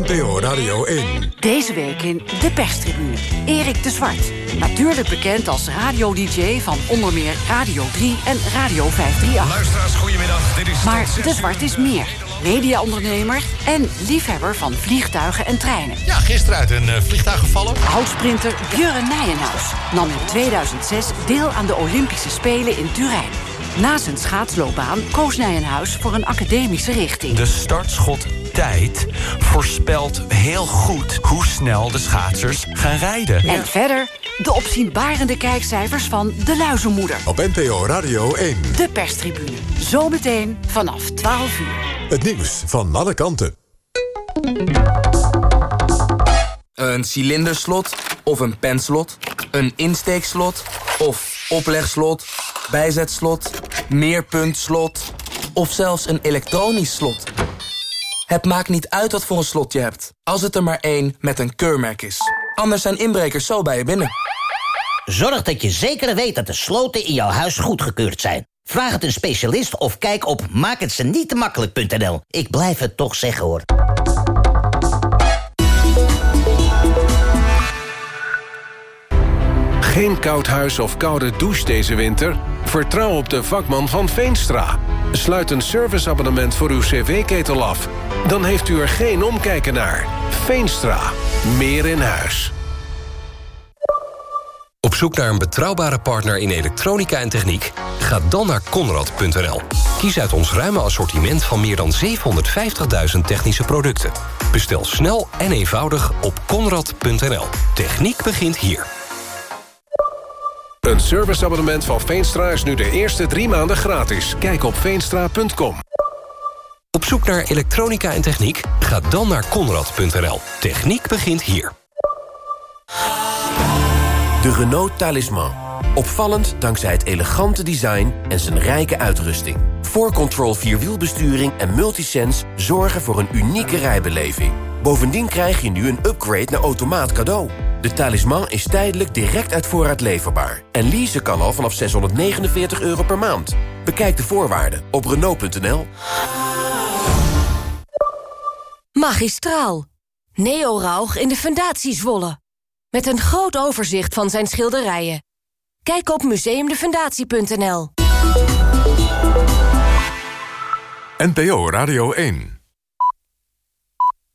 NPO Radio 1. Deze week in De Perstribune. Erik de Zwart. Natuurlijk bekend als radio-dj van onder meer Radio 3 en Radio 538. Luisteraars, goedemiddag. Dit is Maar de. Zwart is meer. Mediaondernemer en liefhebber van vliegtuigen en treinen. Ja, gisteren uit een eh, vliegtuig gevallen. Oudsprinter Björn Nijenhuis nam in 2006 deel aan de Olympische Spelen in Turijn. Na zijn schaatsloopbaan koos Nijenhuis voor een academische richting. De startschot tijd voorspelt heel goed hoe snel de schaatsers gaan rijden. En verder de opzienbarende kijkcijfers van De Luizenmoeder. Op NPO Radio 1. De perstribune. Zometeen vanaf 12 uur. Het nieuws van alle kanten. Een cilinderslot of een penslot, een insteekslot of oplegslot, bijzetslot, meerpuntslot of zelfs een elektronisch slot. Het maakt niet uit wat voor een slot je hebt, als het er maar één met een keurmerk is. Anders zijn inbrekers zo bij je binnen. Zorg dat je zeker weet dat de sloten in jouw huis goedgekeurd zijn. Vraag het een specialist of kijk op maakhetzenietemakkelijk.nl. Ik blijf het toch zeggen hoor. Geen koud huis of koude douche deze winter? Vertrouw op de vakman van Veenstra. Sluit een serviceabonnement voor uw cv-ketel af. Dan heeft u er geen omkijken naar. Veenstra. Meer in huis. Op zoek naar een betrouwbare partner in elektronica en techniek? Ga dan naar Conrad.nl. Kies uit ons ruime assortiment van meer dan 750.000 technische producten. Bestel snel en eenvoudig op Conrad.nl. Techniek begint hier. Een serviceabonnement van Veenstra is nu de eerste drie maanden gratis. Kijk op veenstra.com. Op zoek naar elektronica en techniek? Ga dan naar Conrad.nl. Techniek begint hier. De Renault Talisman. Opvallend dankzij het elegante design en zijn rijke uitrusting. 4Control Vierwielbesturing en Multisense zorgen voor een unieke rijbeleving. Bovendien krijg je nu een upgrade naar automaat cadeau. De talisman is tijdelijk direct uit voorraad leverbaar. En leasen kan al vanaf 649 euro per maand. Bekijk de voorwaarden op Renault.nl. Magistraal. Neo Rauch in de Fundatie Zwolle. Met een groot overzicht van zijn schilderijen. Kijk op museumdefundatie.nl. NPO Radio 1